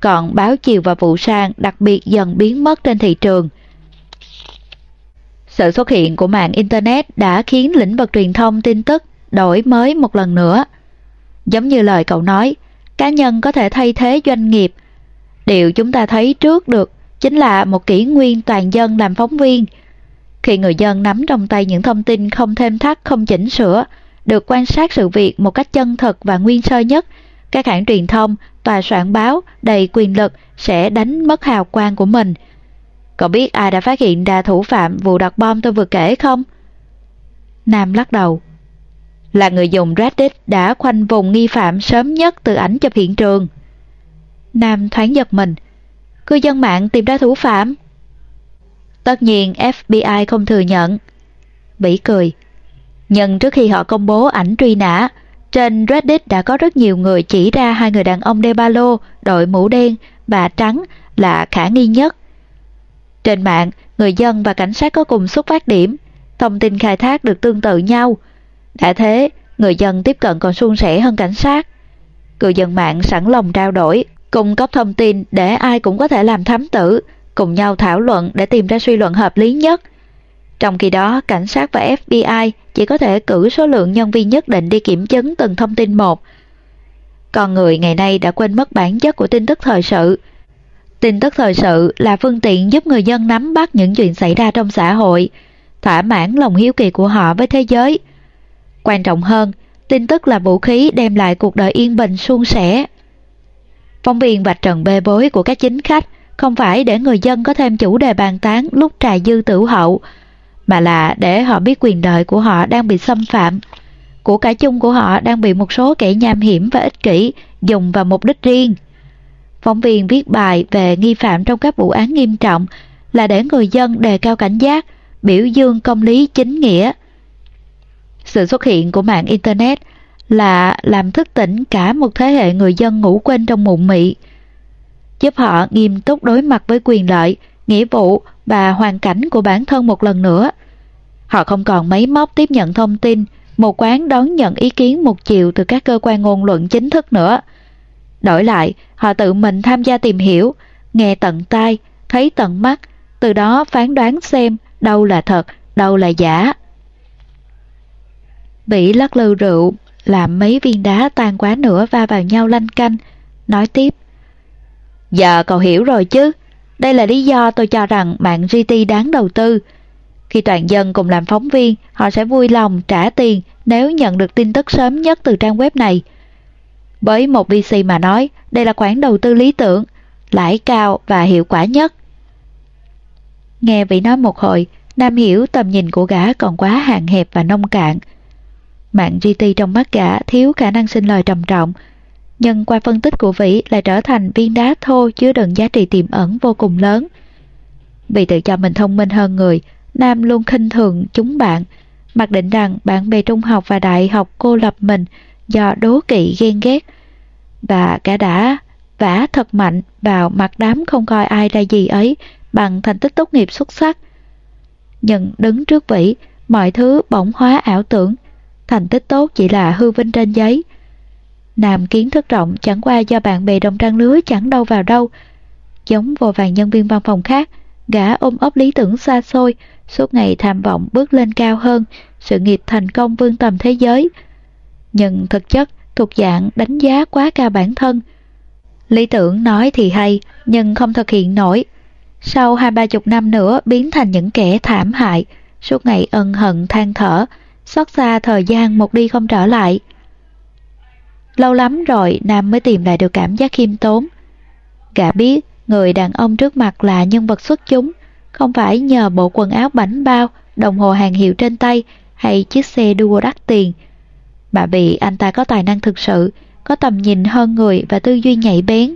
Còn báo chiều và vụ sang đặc biệt dần biến mất trên thị trường. Sự xuất hiện của mạng Internet đã khiến lĩnh vực truyền thông tin tức đổi mới một lần nữa. Giống như lời cậu nói, cá nhân có thể thay thế doanh nghiệp. Điều chúng ta thấy trước được chính là một kỷ nguyên toàn dân làm phóng viên. Khi người dân nắm trong tay những thông tin không thêm thắt, không chỉnh sửa, được quan sát sự việc một cách chân thật và nguyên sơ nhất, các hãng truyền thông, tòa soạn báo đầy quyền lực sẽ đánh mất hào quang của mình – Cậu biết ai đã phát hiện ra thủ phạm vụ đặt bom tôi vừa kể không? Nam lắc đầu. Là người dùng Reddit đã khoanh vùng nghi phạm sớm nhất từ ảnh chụp hiện trường. Nam thoáng giật mình. Cư dân mạng tìm ra thủ phạm. Tất nhiên FBI không thừa nhận. bỉ cười. Nhưng trước khi họ công bố ảnh truy nã, trên Reddit đã có rất nhiều người chỉ ra hai người đàn ông đeo ba lô, đội mũ đen và trắng là khả nghi nhất. Trên mạng, người dân và cảnh sát có cùng xuất phát điểm, thông tin khai thác được tương tự nhau. Đã thế, người dân tiếp cận còn suôn sẻ hơn cảnh sát. Cư dân mạng sẵn lòng trao đổi, cung cấp thông tin để ai cũng có thể làm thám tử, cùng nhau thảo luận để tìm ra suy luận hợp lý nhất. Trong khi đó, cảnh sát và FBI chỉ có thể cử số lượng nhân viên nhất định đi kiểm chứng từng thông tin một. Con người ngày nay đã quên mất bản chất của tin tức thời sự, Tin tức thời sự là phương tiện giúp người dân nắm bắt những chuyện xảy ra trong xã hội, thỏa mãn lòng hiếu kỳ của họ với thế giới. Quan trọng hơn, tin tức là vũ khí đem lại cuộc đời yên bình suôn sẻ. Phóng viên vạch trần bê bối của các chính khách không phải để người dân có thêm chủ đề bàn tán lúc trà dư tử hậu, mà là để họ biết quyền lợi của họ đang bị xâm phạm. Của cả chung của họ đang bị một số kẻ nham hiểm và ích kỷ dùng vào mục đích riêng. Phóng viên viết bài về nghi phạm trong các vụ án nghiêm trọng là để người dân đề cao cảnh giác, biểu dương công lý chính nghĩa. Sự xuất hiện của mạng Internet là làm thức tỉnh cả một thế hệ người dân ngủ quên trong mụn mị, giúp họ nghiêm túc đối mặt với quyền lợi, nghĩa vụ và hoàn cảnh của bản thân một lần nữa. Họ không còn máy móc tiếp nhận thông tin, một quán đón nhận ý kiến một chiều từ các cơ quan ngôn luận chính thức nữa. Đổi lại, họ tự mình tham gia tìm hiểu, nghe tận tai, thấy tận mắt, từ đó phán đoán xem đâu là thật, đâu là giả. Bị lắc lư rượu, làm mấy viên đá tan quá nữa va vào nhau lanh canh, nói tiếp. Giờ cậu hiểu rồi chứ, đây là lý do tôi cho rằng mạng GT đáng đầu tư. Khi toàn dân cùng làm phóng viên, họ sẽ vui lòng trả tiền nếu nhận được tin tức sớm nhất từ trang web này – với một VC mà nói, đây là khoản đầu tư lý tưởng, lãi cao và hiệu quả nhất. Nghe vị nói một hồi, Nam hiểu tầm nhìn của gã còn quá hạn hẹp và nông cạn. Mạng GT trong mắt gã thiếu khả năng sinh lời trầm trọng, nhưng qua phân tích của Vĩ lại trở thành viên đá thô chứa đựng giá trị tiềm ẩn vô cùng lớn. Vì tự cho mình thông minh hơn người, Nam luôn khinh thường chúng bạn, mặc định rằng bạn bè trung học và đại học cô lập mình do đố kỵ ghen ghét và cả đã vả thật mạnh vào mặt đám không coi ai ra gì ấy bằng thành tích tốt nghiệp xuất sắc. Nhưng đứng trước Vĩ, mọi thứ bỗng hóa ảo tưởng. Thành tích tốt chỉ là hư vinh trên giấy. Nam kiến thức rộng chẳng qua do bạn bè đồng trang lứa chẳng đâu vào đâu. Giống vô vàng nhân viên văn phòng khác, gã ôm ấp lý tưởng xa xôi, suốt ngày tham vọng bước lên cao hơn, sự nghiệp thành công vươn tầm thế giới. Nhưng thực chất thuộc dạng đánh giá quá cao bản thân. Lý tưởng nói thì hay, nhưng không thực hiện nổi. Sau hai ba chục năm nữa biến thành những kẻ thảm hại, suốt ngày ân hận than thở, xót xa thời gian một đi không trở lại. Lâu lắm rồi Nam mới tìm lại được cảm giác khiêm tốn. Gã biết người đàn ông trước mặt là nhân vật xuất chúng, không phải nhờ bộ quần áo bảnh bao, đồng hồ hàng hiệu trên tay hay chiếc xe đua đắt tiền bà bị anh ta có tài năng thực sự, có tầm nhìn hơn người và tư duy nhạy bén.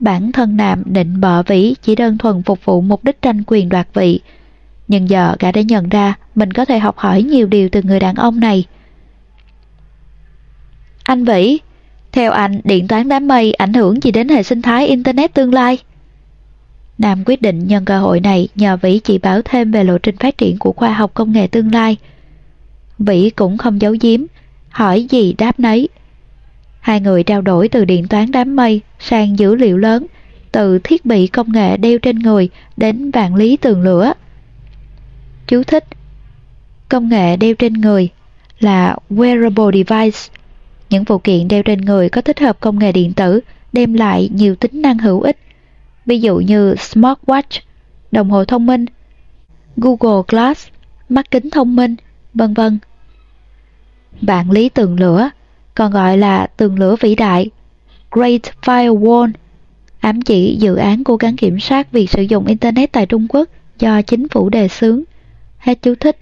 Bản thân Nam định bợ vĩ chỉ đơn thuần phục vụ mục đích tranh quyền đoạt vị. Nhưng giờ gã đã nhận ra mình có thể học hỏi nhiều điều từ người đàn ông này. Anh Vĩ, theo anh, điện toán đám mây ảnh hưởng gì đến hệ sinh thái Internet tương lai? Nam quyết định nhân cơ hội này nhờ Vĩ chỉ bảo thêm về lộ trình phát triển của khoa học công nghệ tương lai. Vĩ cũng không giấu giếm, hỏi gì đáp nấy. Hai người trao đổi từ điện toán đám mây sang dữ liệu lớn, từ thiết bị công nghệ đeo trên người đến vạn lý tường lửa. Chú thích Công nghệ đeo trên người là wearable device. Những phụ kiện đeo trên người có tích hợp công nghệ điện tử đem lại nhiều tính năng hữu ích ví dụ như smartwatch, đồng hồ thông minh, Google Glass, mắt kính thông minh, vân vân. Vạn lý tường lửa, còn gọi là tường lửa vĩ đại, Great Firewall, ám chỉ dự án cố gắng kiểm soát việc sử dụng Internet tại Trung Quốc do chính phủ đề xướng. Hết chú thích.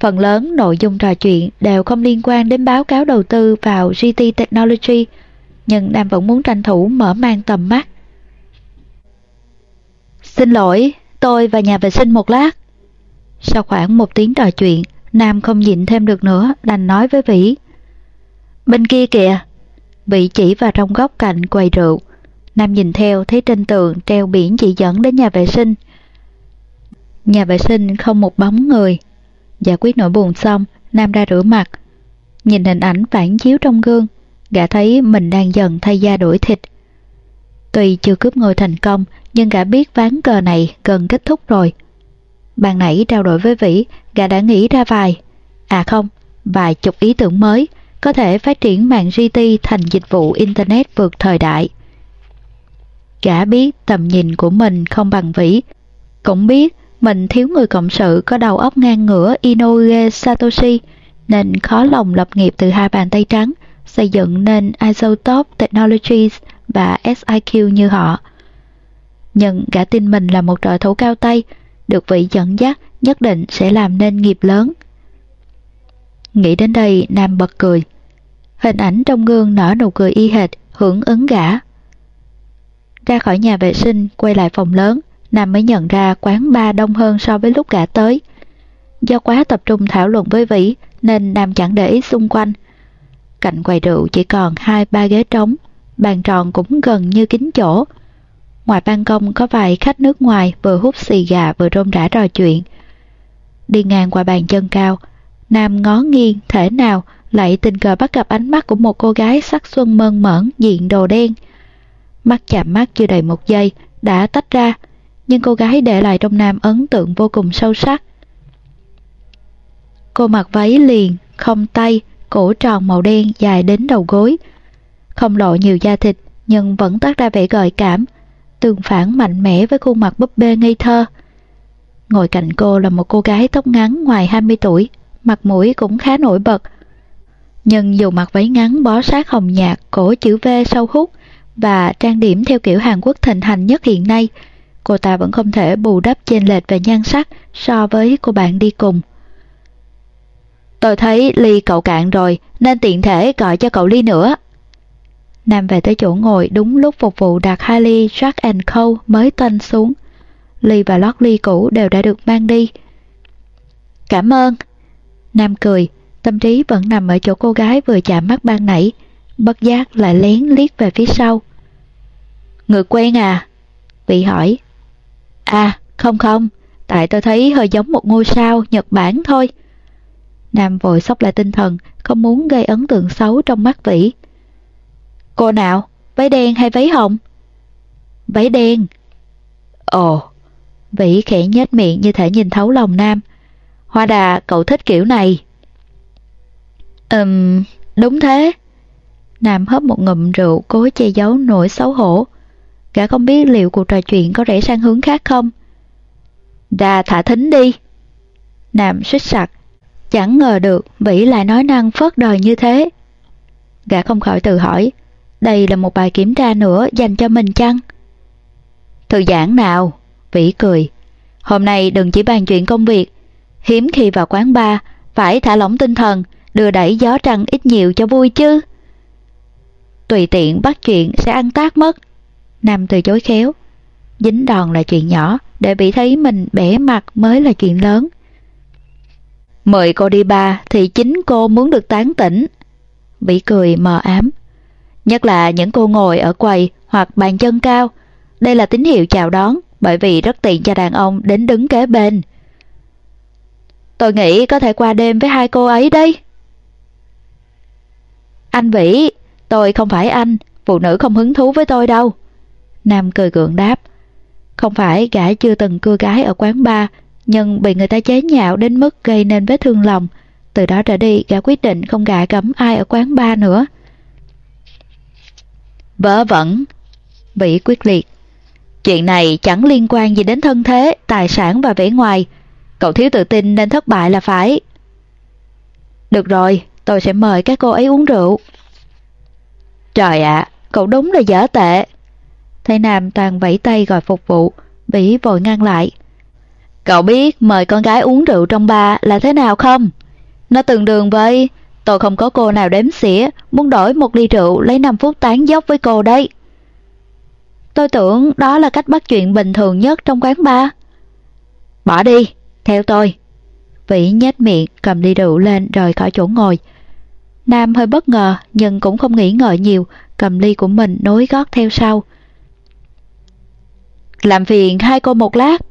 Phần lớn nội dung trò chuyện đều không liên quan đến báo cáo đầu tư vào GT Technology, nhưng Nam vẫn muốn tranh thủ mở mang tầm mắt. Xin lỗi, tôi và nhà vệ sinh một lát. Sau khoảng một tiếng trò chuyện, Nam không nhịn thêm được nữa, đành nói với Vĩ. Bên kia kìa. Vĩ chỉ vào trong góc cạnh quầy rượu. Nam nhìn theo thấy trên tường treo biển chỉ dẫn đến nhà vệ sinh. Nhà vệ sinh không một bóng người. Giải quyết nỗi buồn xong, Nam ra rửa mặt. Nhìn hình ảnh phản chiếu trong gương, gã thấy mình đang dần thay da đổi thịt. Tuy chưa cướp ngôi thành công, nhưng gã biết ván cờ này gần kết thúc rồi. Bạn nãy trao đổi với Vĩ, gã đã nghĩ ra vài, à không, vài chục ý tưởng mới, có thể phát triển mạng GT thành dịch vụ Internet vượt thời đại. Gã biết tầm nhìn của mình không bằng Vĩ, cũng biết mình thiếu người cộng sự có đầu óc ngang ngửa Inoue Satoshi, nên khó lòng lập nghiệp từ hai bàn tay trắng, xây dựng nên Isotope Technologies và SIQ như họ. Nhưng gã tin mình là một trợ thủ cao tay, được vị dẫn dắt nhất định sẽ làm nên nghiệp lớn. Nghĩ đến đây, Nam bật cười. Hình ảnh trong gương nở nụ cười y hệt, hưởng ứng gã. Ra khỏi nhà vệ sinh, quay lại phòng lớn, Nam mới nhận ra quán ba đông hơn so với lúc gã tới. Do quá tập trung thảo luận với Vĩ, nên Nam chẳng để ý xung quanh, Cạnh quầy rượu chỉ còn hai ba ghế trống, bàn tròn cũng gần như kín chỗ. Ngoài ban công có vài khách nước ngoài vừa hút xì gà vừa rôm rã trò chuyện. Đi ngang qua bàn chân cao, Nam ngó nghiêng thể nào lại tình cờ bắt gặp ánh mắt của một cô gái sắc xuân mơn mởn diện đồ đen. Mắt chạm mắt chưa đầy một giây đã tách ra, nhưng cô gái để lại trong Nam ấn tượng vô cùng sâu sắc. Cô mặc váy liền, không tay, cổ tròn màu đen dài đến đầu gối. Không lộ nhiều da thịt nhưng vẫn toát ra vẻ gợi cảm, tương phản mạnh mẽ với khuôn mặt búp bê ngây thơ. Ngồi cạnh cô là một cô gái tóc ngắn ngoài 20 tuổi, mặt mũi cũng khá nổi bật. Nhưng dù mặc váy ngắn bó sát hồng nhạt, cổ chữ V sâu hút và trang điểm theo kiểu Hàn Quốc thịnh hành nhất hiện nay, cô ta vẫn không thể bù đắp chênh lệch về nhan sắc so với cô bạn đi cùng. Tôi thấy ly cậu cạn rồi, nên tiện thể gọi cho cậu ly nữa. Nam về tới chỗ ngồi đúng lúc phục vụ đặt hai ly Jack and Coke mới tên xuống. Ly và lót ly cũ đều đã được mang đi. Cảm ơn. Nam cười, tâm trí vẫn nằm ở chỗ cô gái vừa chạm mắt ban nãy, bất giác lại lén liếc về phía sau. Người quen à? Vị hỏi. À, không không, tại tôi thấy hơi giống một ngôi sao Nhật Bản thôi. Nam vội sốc lại tinh thần, không muốn gây ấn tượng xấu trong mắt Vĩ. Cô nào, váy đen hay váy hồng? Váy đen. Ồ, Vĩ khẽ nhếch miệng như thể nhìn thấu lòng Nam. Hoa đà, cậu thích kiểu này. Ừm, đúng thế. Nam hớp một ngụm rượu cố che giấu nỗi xấu hổ. Gã không biết liệu cuộc trò chuyện có rẽ sang hướng khác không. Đà thả thính đi. Nam suýt sặc. Chẳng ngờ được Vĩ lại nói năng phớt đời như thế. Gã không khỏi tự hỏi, đây là một bài kiểm tra nữa dành cho mình chăng? Thư giãn nào, Vĩ cười. Hôm nay đừng chỉ bàn chuyện công việc. Hiếm khi vào quán bar, phải thả lỏng tinh thần, đưa đẩy gió trăng ít nhiều cho vui chứ. Tùy tiện bắt chuyện sẽ ăn tác mất. Nam từ chối khéo. Dính đòn là chuyện nhỏ, để bị thấy mình bẻ mặt mới là chuyện lớn. Mời cô đi ba thì chính cô muốn được tán tỉnh. Vĩ cười mờ ám. Nhất là những cô ngồi ở quầy hoặc bàn chân cao. Đây là tín hiệu chào đón bởi vì rất tiện cho đàn ông đến đứng kế bên. Tôi nghĩ có thể qua đêm với hai cô ấy đấy. Anh Vĩ, tôi không phải anh, phụ nữ không hứng thú với tôi đâu. Nam cười gượng đáp. Không phải gã chưa từng cưa gái ở quán bar, nhưng bị người ta chế nhạo đến mức gây nên vết thương lòng. Từ đó trở đi, gã quyết định không gạ cấm ai ở quán bar nữa vớ vẩn, bị quyết liệt. Chuyện này chẳng liên quan gì đến thân thế, tài sản và vẻ ngoài. Cậu thiếu tự tin nên thất bại là phải. Được rồi, tôi sẽ mời các cô ấy uống rượu. Trời ạ, cậu đúng là dở tệ. thầy Nam toàn vẫy tay gọi phục vụ, bỉ vội ngăn lại. Cậu biết mời con gái uống rượu trong ba là thế nào không? Nó tương đương với tôi không có cô nào đếm xỉa, muốn đổi một ly rượu lấy 5 phút tán dốc với cô đấy. Tôi tưởng đó là cách bắt chuyện bình thường nhất trong quán bar. Bỏ đi, theo tôi. Vĩ nhếch miệng cầm ly rượu lên rời khỏi chỗ ngồi. Nam hơi bất ngờ nhưng cũng không nghĩ ngợi nhiều, cầm ly của mình nối gót theo sau. Làm phiền hai cô một lát.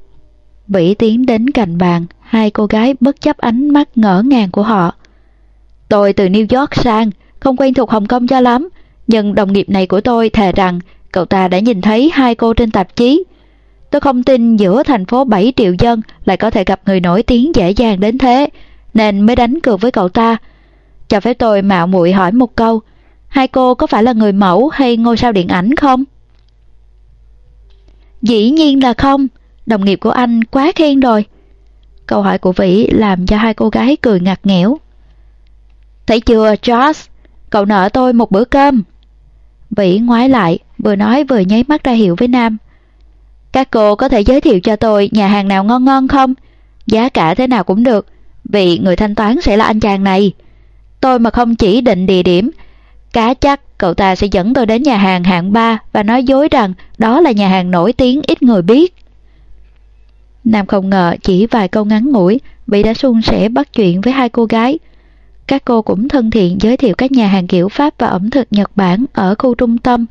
Vĩ tiến đến cạnh bàn, hai cô gái bất chấp ánh mắt ngỡ ngàng của họ. Tôi từ New York sang, không quen thuộc Hồng Kông cho lắm, nhưng đồng nghiệp này của tôi thề rằng cậu ta đã nhìn thấy hai cô trên tạp chí. Tôi không tin giữa thành phố 7 triệu dân lại có thể gặp người nổi tiếng dễ dàng đến thế, nên mới đánh cược với cậu ta. Cho phép tôi mạo muội hỏi một câu, hai cô có phải là người mẫu hay ngôi sao điện ảnh không? Dĩ nhiên là không, đồng nghiệp của anh quá khen rồi. Câu hỏi của Vĩ làm cho hai cô gái cười ngặt nghẽo. Thấy chưa, Josh, cậu nợ tôi một bữa cơm. Vĩ ngoái lại, vừa nói vừa nháy mắt ra hiệu với Nam. Các cô có thể giới thiệu cho tôi nhà hàng nào ngon ngon không? Giá cả thế nào cũng được, vì người thanh toán sẽ là anh chàng này. Tôi mà không chỉ định địa điểm, cá chắc cậu ta sẽ dẫn tôi đến nhà hàng hạng 3 và nói dối rằng đó là nhà hàng nổi tiếng ít người biết. Nam không ngờ chỉ vài câu ngắn ngủi, Vĩ đã suôn sẻ bắt chuyện với hai cô gái. Các cô cũng thân thiện giới thiệu các nhà hàng kiểu Pháp và ẩm thực Nhật Bản ở khu trung tâm.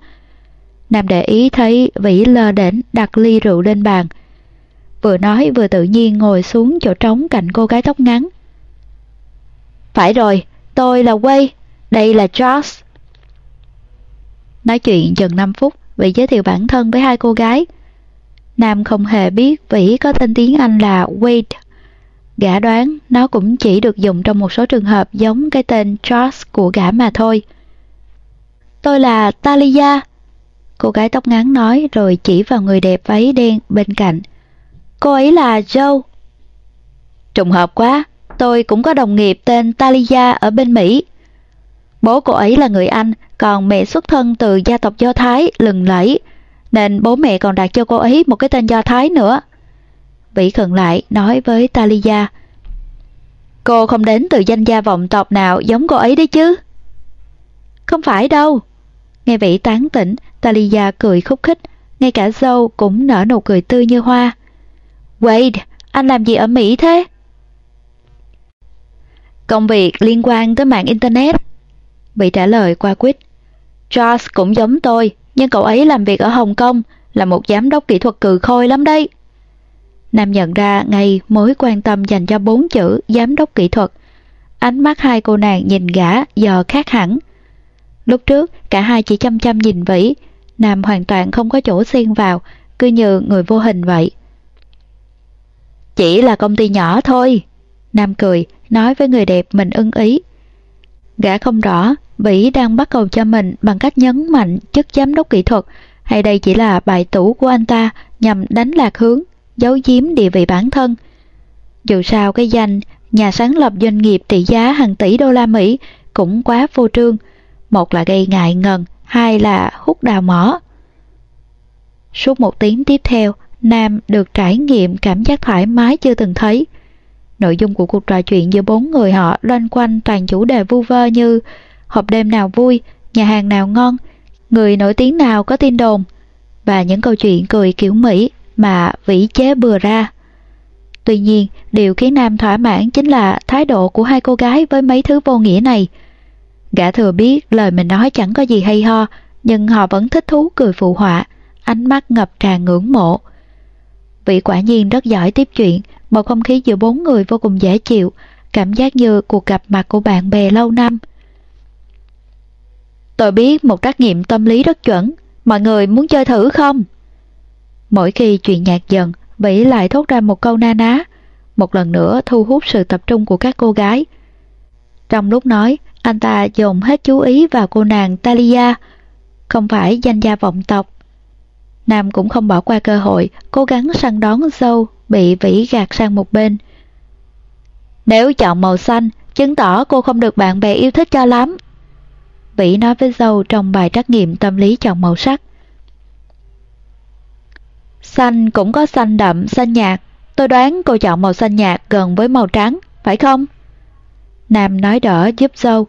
Nam để ý thấy Vĩ lơ đễnh đặt ly rượu lên bàn. Vừa nói vừa tự nhiên ngồi xuống chỗ trống cạnh cô gái tóc ngắn. Phải rồi, tôi là Quay, đây là Josh. Nói chuyện chừng 5 phút, Vĩ giới thiệu bản thân với hai cô gái. Nam không hề biết Vĩ có tên tiếng Anh là Wade. Gã đoán nó cũng chỉ được dùng trong một số trường hợp giống cái tên Charles của gã mà thôi. Tôi là Talia. Cô gái tóc ngắn nói rồi chỉ vào người đẹp váy đen bên cạnh. Cô ấy là Joe. Trùng hợp quá, tôi cũng có đồng nghiệp tên Talia ở bên Mỹ. Bố cô ấy là người Anh, còn mẹ xuất thân từ gia tộc Do Thái lừng lẫy, nên bố mẹ còn đặt cho cô ấy một cái tên Do Thái nữa. Vĩ khẩn lại nói với Talia. Cô không đến từ danh gia vọng tộc nào giống cô ấy đấy chứ? Không phải đâu. Nghe Vĩ tán tỉnh, Talia cười khúc khích, ngay cả dâu cũng nở nụ cười tươi như hoa. Wade, anh làm gì ở Mỹ thế? Công việc liên quan tới mạng Internet. Vĩ trả lời qua quýt. Josh cũng giống tôi, nhưng cậu ấy làm việc ở Hồng Kông, là một giám đốc kỹ thuật cừ khôi lắm đấy. Nam nhận ra ngay mối quan tâm dành cho bốn chữ giám đốc kỹ thuật. Ánh mắt hai cô nàng nhìn gã giờ khác hẳn. Lúc trước, cả hai chỉ chăm chăm nhìn Vĩ. Nam hoàn toàn không có chỗ xen vào, cứ như người vô hình vậy. Chỉ là công ty nhỏ thôi. Nam cười, nói với người đẹp mình ưng ý. Gã không rõ, Vĩ đang bắt cầu cho mình bằng cách nhấn mạnh chức giám đốc kỹ thuật, hay đây chỉ là bài tủ của anh ta nhằm đánh lạc hướng, giấu giếm địa vị bản thân. Dù sao cái danh nhà sáng lập doanh nghiệp tỷ giá hàng tỷ đô la Mỹ cũng quá vô trương. Một là gây ngại ngần, hai là hút đào mỏ. Suốt một tiếng tiếp theo, Nam được trải nghiệm cảm giác thoải mái chưa từng thấy. Nội dung của cuộc trò chuyện giữa bốn người họ loanh quanh toàn chủ đề vu vơ như hộp đêm nào vui, nhà hàng nào ngon, người nổi tiếng nào có tin đồn, và những câu chuyện cười kiểu Mỹ mà vĩ chế bừa ra. Tuy nhiên, điều khiến Nam thỏa mãn chính là thái độ của hai cô gái với mấy thứ vô nghĩa này. Gã thừa biết lời mình nói chẳng có gì hay ho, nhưng họ vẫn thích thú cười phụ họa, ánh mắt ngập tràn ngưỡng mộ. Vị quả nhiên rất giỏi tiếp chuyện, bầu không khí giữa bốn người vô cùng dễ chịu, cảm giác như cuộc gặp mặt của bạn bè lâu năm. Tôi biết một trắc nghiệm tâm lý rất chuẩn, mọi người muốn chơi thử không? Mỗi khi chuyện nhạt dần, Vĩ lại thốt ra một câu na ná, một lần nữa thu hút sự tập trung của các cô gái. Trong lúc nói, anh ta dồn hết chú ý vào cô nàng Talia, không phải danh gia vọng tộc. Nam cũng không bỏ qua cơ hội, cố gắng săn đón dâu, bị Vĩ gạt sang một bên. Nếu chọn màu xanh, chứng tỏ cô không được bạn bè yêu thích cho lắm. Vĩ nói với dâu trong bài trắc nghiệm tâm lý chọn màu sắc. Xanh cũng có xanh đậm, xanh nhạt. Tôi đoán cô chọn màu xanh nhạt gần với màu trắng, phải không? Nam nói đỡ giúp dâu.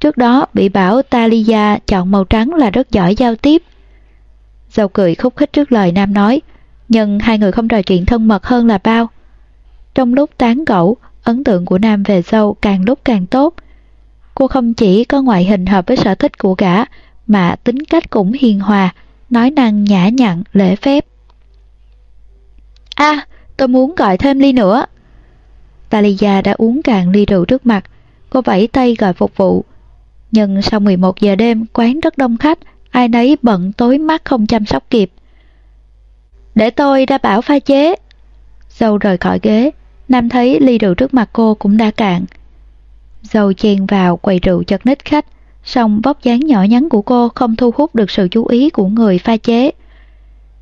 Trước đó bị bảo Talia chọn màu trắng là rất giỏi giao tiếp. Dâu cười khúc khích trước lời Nam nói, nhưng hai người không trò chuyện thân mật hơn là bao. Trong lúc tán gẫu, ấn tượng của Nam về dâu càng lúc càng tốt. Cô không chỉ có ngoại hình hợp với sở thích của gã, mà tính cách cũng hiền hòa, nói năng nhã nhặn, lễ phép. À, tôi muốn gọi thêm ly nữa. Talia đã uống cạn ly rượu trước mặt, cô vẫy tay gọi phục vụ. Nhưng sau 11 giờ đêm, quán rất đông khách, ai nấy bận tối mắt không chăm sóc kịp. Để tôi ra bảo pha chế. Dâu rời khỏi ghế, Nam thấy ly rượu trước mặt cô cũng đã cạn. Dâu chen vào quầy rượu chật ních khách, song vóc dáng nhỏ nhắn của cô không thu hút được sự chú ý của người pha chế.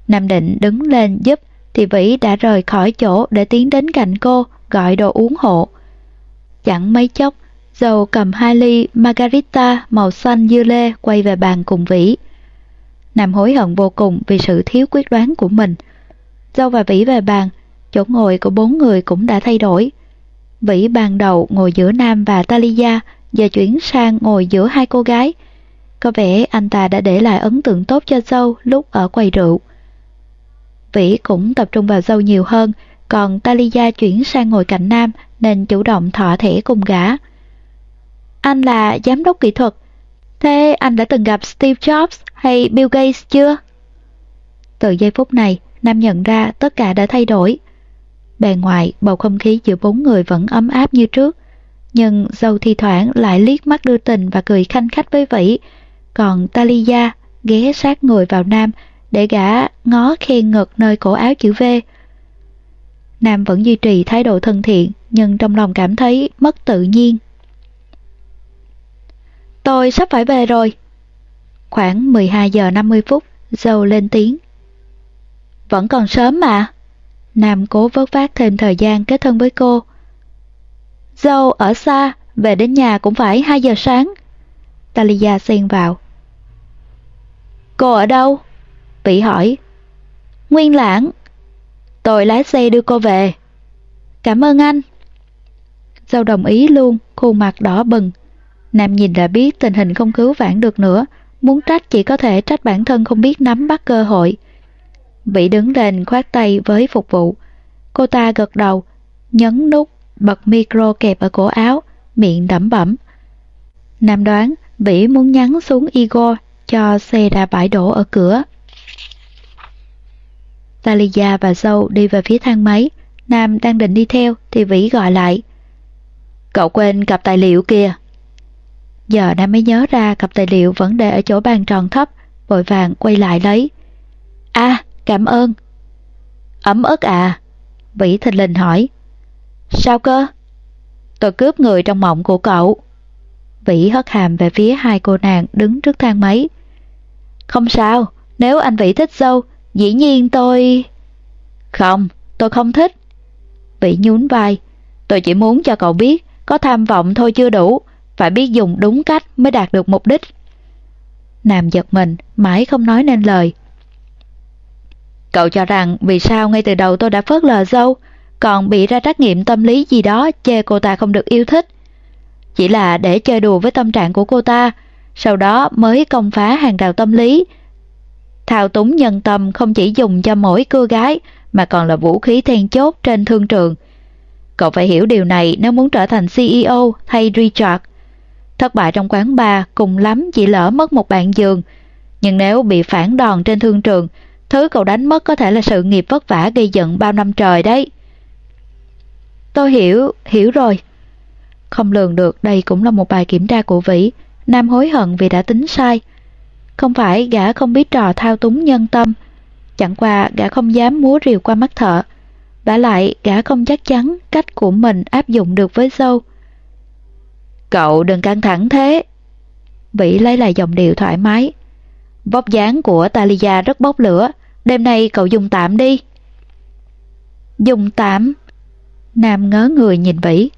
Nam định đứng lên giúp thì Vĩ đã rời khỏi chỗ để tiến đến cạnh cô, gọi đồ uống hộ. Chẳng mấy chốc, dầu cầm hai ly margarita màu xanh dưa lê quay về bàn cùng Vĩ. Nam hối hận vô cùng vì sự thiếu quyết đoán của mình. Dâu và Vĩ về bàn, chỗ ngồi của bốn người cũng đã thay đổi. Vĩ ban đầu ngồi giữa Nam và Talia, giờ chuyển sang ngồi giữa hai cô gái. Có vẻ anh ta đã để lại ấn tượng tốt cho dâu lúc ở quầy rượu. Vĩ cũng tập trung vào dâu nhiều hơn, còn Talia chuyển sang ngồi cạnh Nam nên chủ động thọ thẻ cùng gã. Anh là giám đốc kỹ thuật. Thế anh đã từng gặp Steve Jobs hay Bill Gates chưa? Từ giây phút này, Nam nhận ra tất cả đã thay đổi. Bề ngoài, bầu không khí giữa bốn người vẫn ấm áp như trước. Nhưng dâu thi thoảng lại liếc mắt đưa tình và cười khanh khách với Vĩ. Còn Talia ghé sát người vào Nam để gã ngó khen ngực nơi cổ áo chữ V. Nam vẫn duy trì thái độ thân thiện, nhưng trong lòng cảm thấy mất tự nhiên. Tôi sắp phải về rồi. Khoảng 12 giờ 50 phút, dâu lên tiếng. Vẫn còn sớm mà. Nam cố vớt vát thêm thời gian kết thân với cô. Dâu ở xa, về đến nhà cũng phải 2 giờ sáng. Talia xen vào. Cô ở đâu? Vĩ hỏi. Nguyên lãng. Tôi lái xe đưa cô về. Cảm ơn anh. Dâu đồng ý luôn, khuôn mặt đỏ bừng. Nam nhìn đã biết tình hình không cứu vãn được nữa, muốn trách chỉ có thể trách bản thân không biết nắm bắt cơ hội. Vĩ đứng lên khoát tay với phục vụ. Cô ta gật đầu, nhấn nút, bật micro kẹp ở cổ áo, miệng đẩm bẩm. Nam đoán Vĩ muốn nhắn xuống Igor cho xe ra bãi đổ ở cửa. Talia và dâu đi về phía thang máy. Nam đang định đi theo thì Vĩ gọi lại. Cậu quên cặp tài liệu kìa. Giờ Nam mới nhớ ra cặp tài liệu vẫn để ở chỗ bàn tròn thấp, vội vàng quay lại lấy. À, cảm ơn. Ấm ức à? Vĩ thình lình hỏi. Sao cơ? Tôi cướp người trong mộng của cậu. Vĩ hất hàm về phía hai cô nàng đứng trước thang máy. Không sao, nếu anh Vĩ thích dâu, dĩ nhiên tôi... Không, tôi không thích. Vĩ nhún vai. Tôi chỉ muốn cho cậu biết, có tham vọng thôi chưa đủ, phải biết dùng đúng cách mới đạt được mục đích. Nam giật mình, mãi không nói nên lời. Cậu cho rằng vì sao ngay từ đầu tôi đã phớt lờ dâu, còn bị ra trắc nghiệm tâm lý gì đó chê cô ta không được yêu thích. Chỉ là để chơi đùa với tâm trạng của cô ta, sau đó mới công phá hàng rào tâm lý. Thao túng nhân tâm không chỉ dùng cho mỗi cô gái, mà còn là vũ khí then chốt trên thương trường. Cậu phải hiểu điều này nếu muốn trở thành CEO thay Richard. Thất bại trong quán bar cùng lắm chỉ lỡ mất một bạn giường. Nhưng nếu bị phản đòn trên thương trường, thứ cậu đánh mất có thể là sự nghiệp vất vả gây giận bao năm trời đấy. Tôi hiểu, hiểu rồi. Không lường được đây cũng là một bài kiểm tra của Vĩ. Nam hối hận vì đã tính sai. Không phải gã không biết trò thao túng nhân tâm. Chẳng qua gã không dám múa rìu qua mắt thợ. Vả lại gã không chắc chắn cách của mình áp dụng được với dâu. Cậu đừng căng thẳng thế. Vĩ lấy lại giọng điệu thoải mái. Vóc dáng của Talia rất bốc lửa. Đêm nay cậu dùng tạm đi. Dùng tạm? Nam ngớ người nhìn Vĩ.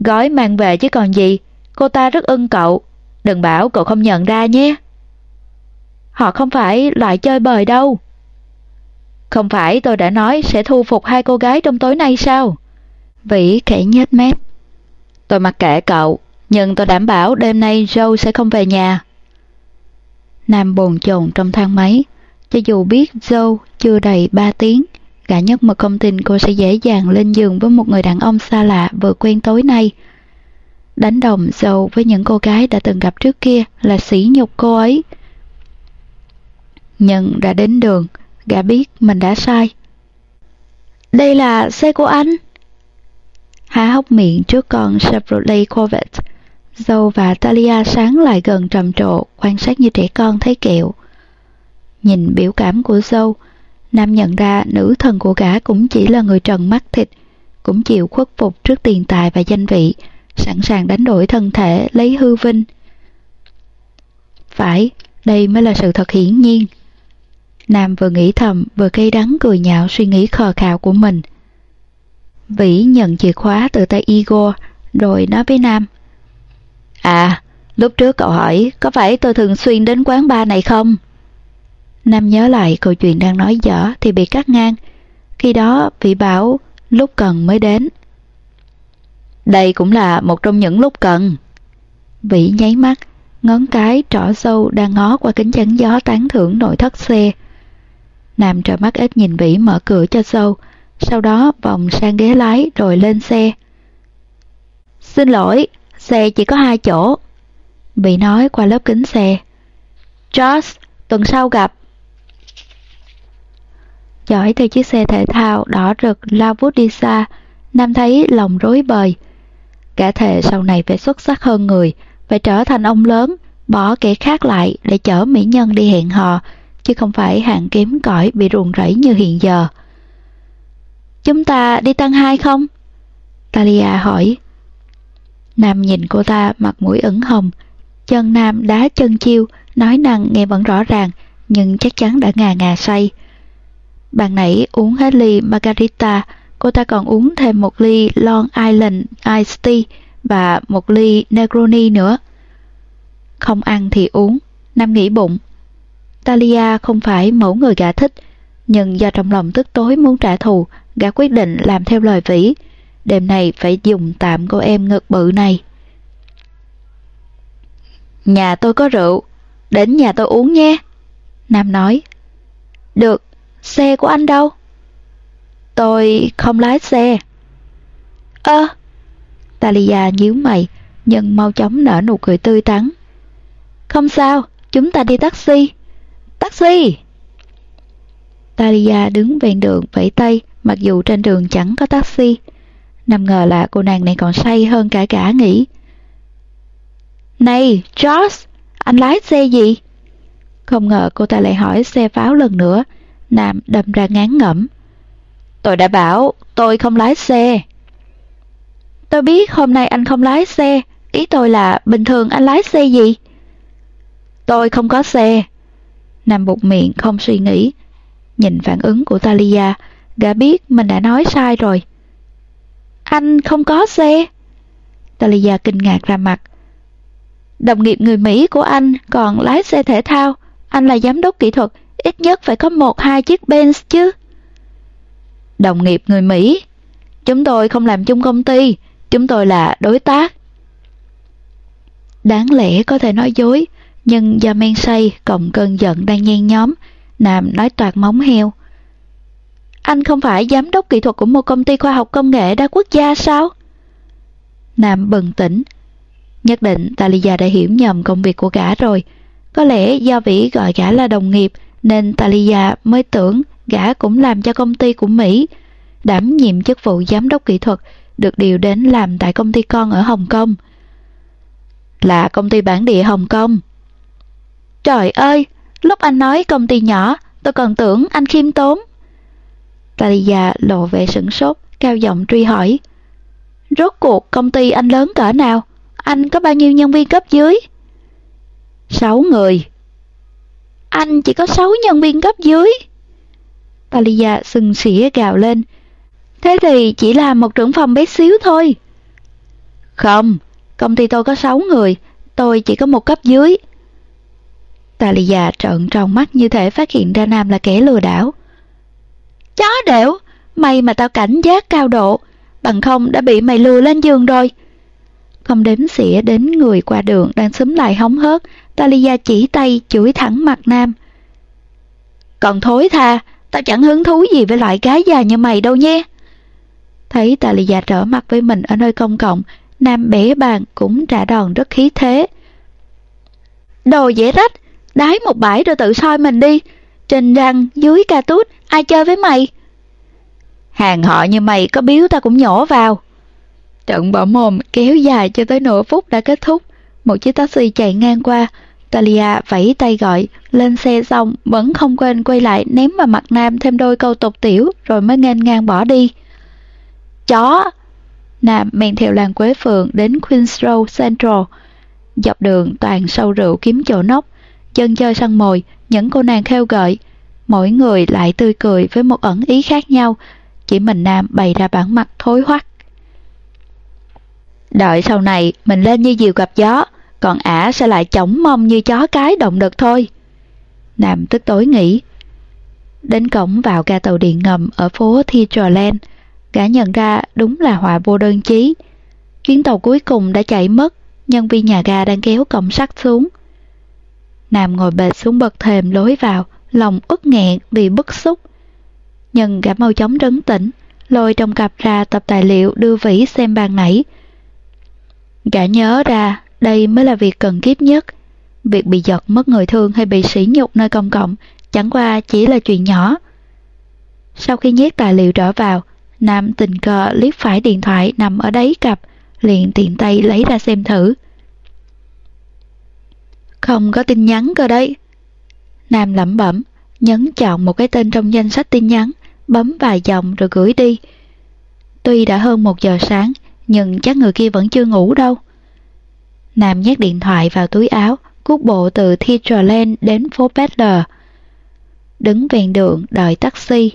Gói mang về chứ còn gì, cô ta rất ưng cậu. Đừng bảo cậu không nhận ra nhé. Họ không phải loại chơi bời đâu. Không phải tôi đã nói sẽ thu phục hai cô gái trong tối nay sao? Vĩ khẽ nhếch mép. Tôi mặc kệ cậu, nhưng tôi đảm bảo đêm nay Joe sẽ không về nhà. Nam bồn chồn trong thang máy, cho dù biết Joe chưa đầy 3 tiếng, gã nhất mà không tin cô sẽ dễ dàng lên giường với một người đàn ông xa lạ vừa quen tối nay. Đánh đồng Joe với những cô gái đã từng gặp trước kia là sỉ nhục cô ấy nhận đã đến đường, gã biết mình đã sai. Đây là xe của anh. Há hốc miệng trước con Chevrolet Corvette. Dâu và Talia sáng lại gần trầm trộ, quan sát như trẻ con thấy kẹo. Nhìn biểu cảm của dâu, Nam nhận ra nữ thần của gã cũng chỉ là người trần mắt thịt, cũng chịu khuất phục trước tiền tài và danh vị, sẵn sàng đánh đổi thân thể lấy hư vinh. Phải, đây mới là sự thật hiển nhiên. Nam vừa nghĩ thầm vừa cây đắng cười nhạo suy nghĩ khờ khạo của mình. Vĩ nhận chìa khóa từ tay Igor rồi nói với Nam. À, lúc trước cậu hỏi có phải tôi thường xuyên đến quán bar này không? Nam nhớ lại câu chuyện đang nói dở thì bị cắt ngang. Khi đó Vĩ bảo lúc cần mới đến. Đây cũng là một trong những lúc cần. Vĩ nháy mắt, ngón cái trỏ sâu đang ngó qua kính chắn gió tán thưởng nội thất xe. Nam trợ mắt ít nhìn Vĩ mở cửa cho sâu, sau đó vòng sang ghế lái rồi lên xe. Xin lỗi, xe chỉ có hai chỗ. Vĩ nói qua lớp kính xe. Josh, tuần sau gặp. Chỏi từ chiếc xe thể thao đỏ rực lao vút đi xa, Nam thấy lòng rối bời. Cả thể sau này phải xuất sắc hơn người, phải trở thành ông lớn, bỏ kẻ khác lại để chở mỹ nhân đi hẹn hò, chứ không phải hạng kém cỏi bị ruồng rẫy như hiện giờ. Chúng ta đi tăng hai không? Talia hỏi. Nam nhìn cô ta mặt mũi ửng hồng, chân Nam đá chân chiêu, nói năng nghe vẫn rõ ràng, nhưng chắc chắn đã ngà ngà say. Bạn nãy uống hết ly margarita, cô ta còn uống thêm một ly Long Island Iced Tea và một ly Negroni nữa. Không ăn thì uống, Nam nghĩ bụng. Talia không phải mẫu người gã thích, nhưng do trong lòng tức tối muốn trả thù, gã quyết định làm theo lời vĩ. Đêm này phải dùng tạm cô em ngực bự này. Nhà tôi có rượu, đến nhà tôi uống nhé. Nam nói. Được, xe của anh đâu? Tôi không lái xe. Ơ, Talia nhíu mày, nhưng mau chóng nở nụ cười tươi tắn. Không sao, chúng ta đi taxi. Taxi! Talia đứng ven đường vẫy tay, mặc dù trên đường chẳng có taxi. Nằm ngờ là cô nàng này còn say hơn cả cả nghĩ. Này, George, anh lái xe gì? Không ngờ cô ta lại hỏi xe pháo lần nữa. Nam đâm ra ngán ngẩm. Tôi đã bảo tôi không lái xe. Tôi biết hôm nay anh không lái xe, ý tôi là bình thường anh lái xe gì? Tôi không có xe nằm bụt miệng không suy nghĩ. Nhìn phản ứng của Talia, gã biết mình đã nói sai rồi. Anh không có xe. Talia kinh ngạc ra mặt. Đồng nghiệp người Mỹ của anh còn lái xe thể thao, anh là giám đốc kỹ thuật, ít nhất phải có một hai chiếc Benz chứ. Đồng nghiệp người Mỹ, chúng tôi không làm chung công ty, chúng tôi là đối tác. Đáng lẽ có thể nói dối, nhưng do men say cộng cơn giận đang nhen nhóm, Nam nói toạc móng heo. Anh không phải giám đốc kỹ thuật của một công ty khoa học công nghệ đa quốc gia sao? Nam bừng tỉnh. Nhất định Talia đã hiểu nhầm công việc của gã rồi. Có lẽ do Vĩ gọi gã là đồng nghiệp nên Talia mới tưởng gã cũng làm cho công ty của Mỹ, đảm nhiệm chức vụ giám đốc kỹ thuật, được điều đến làm tại công ty con ở Hồng Kông. Là công ty bản địa Hồng Kông. Trời ơi, lúc anh nói công ty nhỏ, tôi còn tưởng anh khiêm tốn. Talia lộ vẻ sửng sốt, cao giọng truy hỏi. Rốt cuộc công ty anh lớn cỡ nào? Anh có bao nhiêu nhân viên cấp dưới? Sáu người. Anh chỉ có sáu nhân viên cấp dưới. Talia sừng sỉa gào lên. Thế thì chỉ là một trưởng phòng bé xíu thôi. Không, công ty tôi có sáu người, tôi chỉ có một cấp dưới. Talia trợn tròn mắt như thể phát hiện ra Nam là kẻ lừa đảo. Chó đẻo, mày mà tao cảnh giác cao độ, bằng không đã bị mày lừa lên giường rồi. Không đếm xỉa đến người qua đường đang xúm lại hóng hớt, Talia chỉ tay chửi thẳng mặt Nam. Còn thối tha, tao chẳng hứng thú gì với loại gái già như mày đâu nhé. Thấy Talia trở mặt với mình ở nơi công cộng, Nam bẻ bàn cũng trả đòn rất khí thế. Đồ dễ rách, đái một bãi rồi tự soi mình đi. Trên răng, dưới ca tút, ai chơi với mày? Hàng họ như mày có biếu ta cũng nhổ vào. Trận bỏ mồm kéo dài cho tới nửa phút đã kết thúc. Một chiếc taxi chạy ngang qua. Talia vẫy tay gọi, lên xe xong vẫn không quên quay lại ném vào mặt Nam thêm đôi câu tục tiểu rồi mới nghênh ngang bỏ đi. Chó! Nam men theo làng quế phường đến Queen's Road Central. Dọc đường toàn sâu rượu kiếm chỗ nóc, chân chơi săn mồi, những cô nàng khêu gợi. Mỗi người lại tươi cười với một ẩn ý khác nhau, chỉ mình Nam bày ra bản mặt thối hoắc. Đợi sau này mình lên như diều gặp gió, còn ả sẽ lại chổng mông như chó cái động đực thôi. Nam tức tối nghĩ. Đến cổng vào ga tàu điện ngầm ở phố Theaterland, gã nhận ra đúng là họa vô đơn chí. Chuyến tàu cuối cùng đã chạy mất, nhân viên nhà ga đang kéo cổng sắt xuống. Nam ngồi bệt xuống bậc thềm lối vào, lòng ức nghẹn vì bức xúc. Nhưng gã mau chóng trấn tĩnh, lôi trong cặp ra tập tài liệu đưa Vĩ xem bàn nãy. Gã nhớ ra đây mới là việc cần kiếp nhất. Việc bị giật mất người thương hay bị sỉ nhục nơi công cộng chẳng qua chỉ là chuyện nhỏ. Sau khi nhét tài liệu trở vào, Nam tình cờ liếc phải điện thoại nằm ở đáy cặp, liền tiện tay lấy ra xem thử. Không có tin nhắn cơ đấy. Nam lẩm bẩm, nhấn chọn một cái tên trong danh sách tin nhắn, bấm vài dòng rồi gửi đi. Tuy đã hơn một giờ sáng, nhưng chắc người kia vẫn chưa ngủ đâu. Nam nhét điện thoại vào túi áo, cút bộ từ Theaterland đến phố Butler. Đứng ven đường đợi taxi.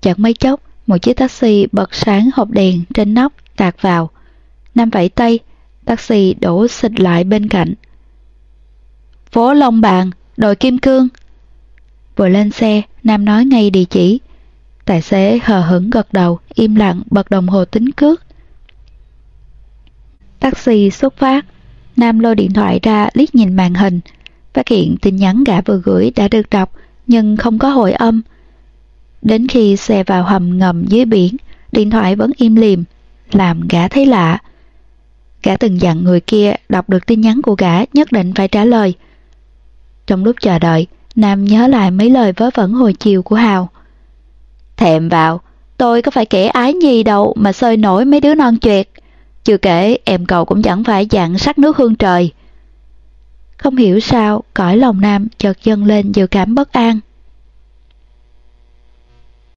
Chẳng mấy chốc, một chiếc taxi bật sáng hộp đèn trên nóc tạt vào. Nam vẫy tay, taxi đổ xịt lại bên cạnh. Phố Long Bàn, đội Kim Cương. Vừa lên xe, Nam nói ngay địa chỉ. Tài xế hờ hững gật đầu, im lặng bật đồng hồ tính cước. Taxi xuất phát, Nam lôi điện thoại ra liếc nhìn màn hình, phát hiện tin nhắn gã vừa gửi đã được đọc nhưng không có hồi âm. Đến khi xe vào hầm ngầm dưới biển, điện thoại vẫn im lìm, làm gã thấy lạ. Gã từng dặn người kia đọc được tin nhắn của gã nhất định phải trả lời. Trong lúc chờ đợi, Nam nhớ lại mấy lời vớ vẩn hồi chiều của Hào. Thèm vào, tôi có phải kẻ ái nhi đâu mà sơi nổi mấy đứa non chuệt. Chưa kể em cậu cũng chẳng phải dạng sắc nước hương trời. Không hiểu sao, cõi lòng Nam chợt dâng lên dự cảm bất an.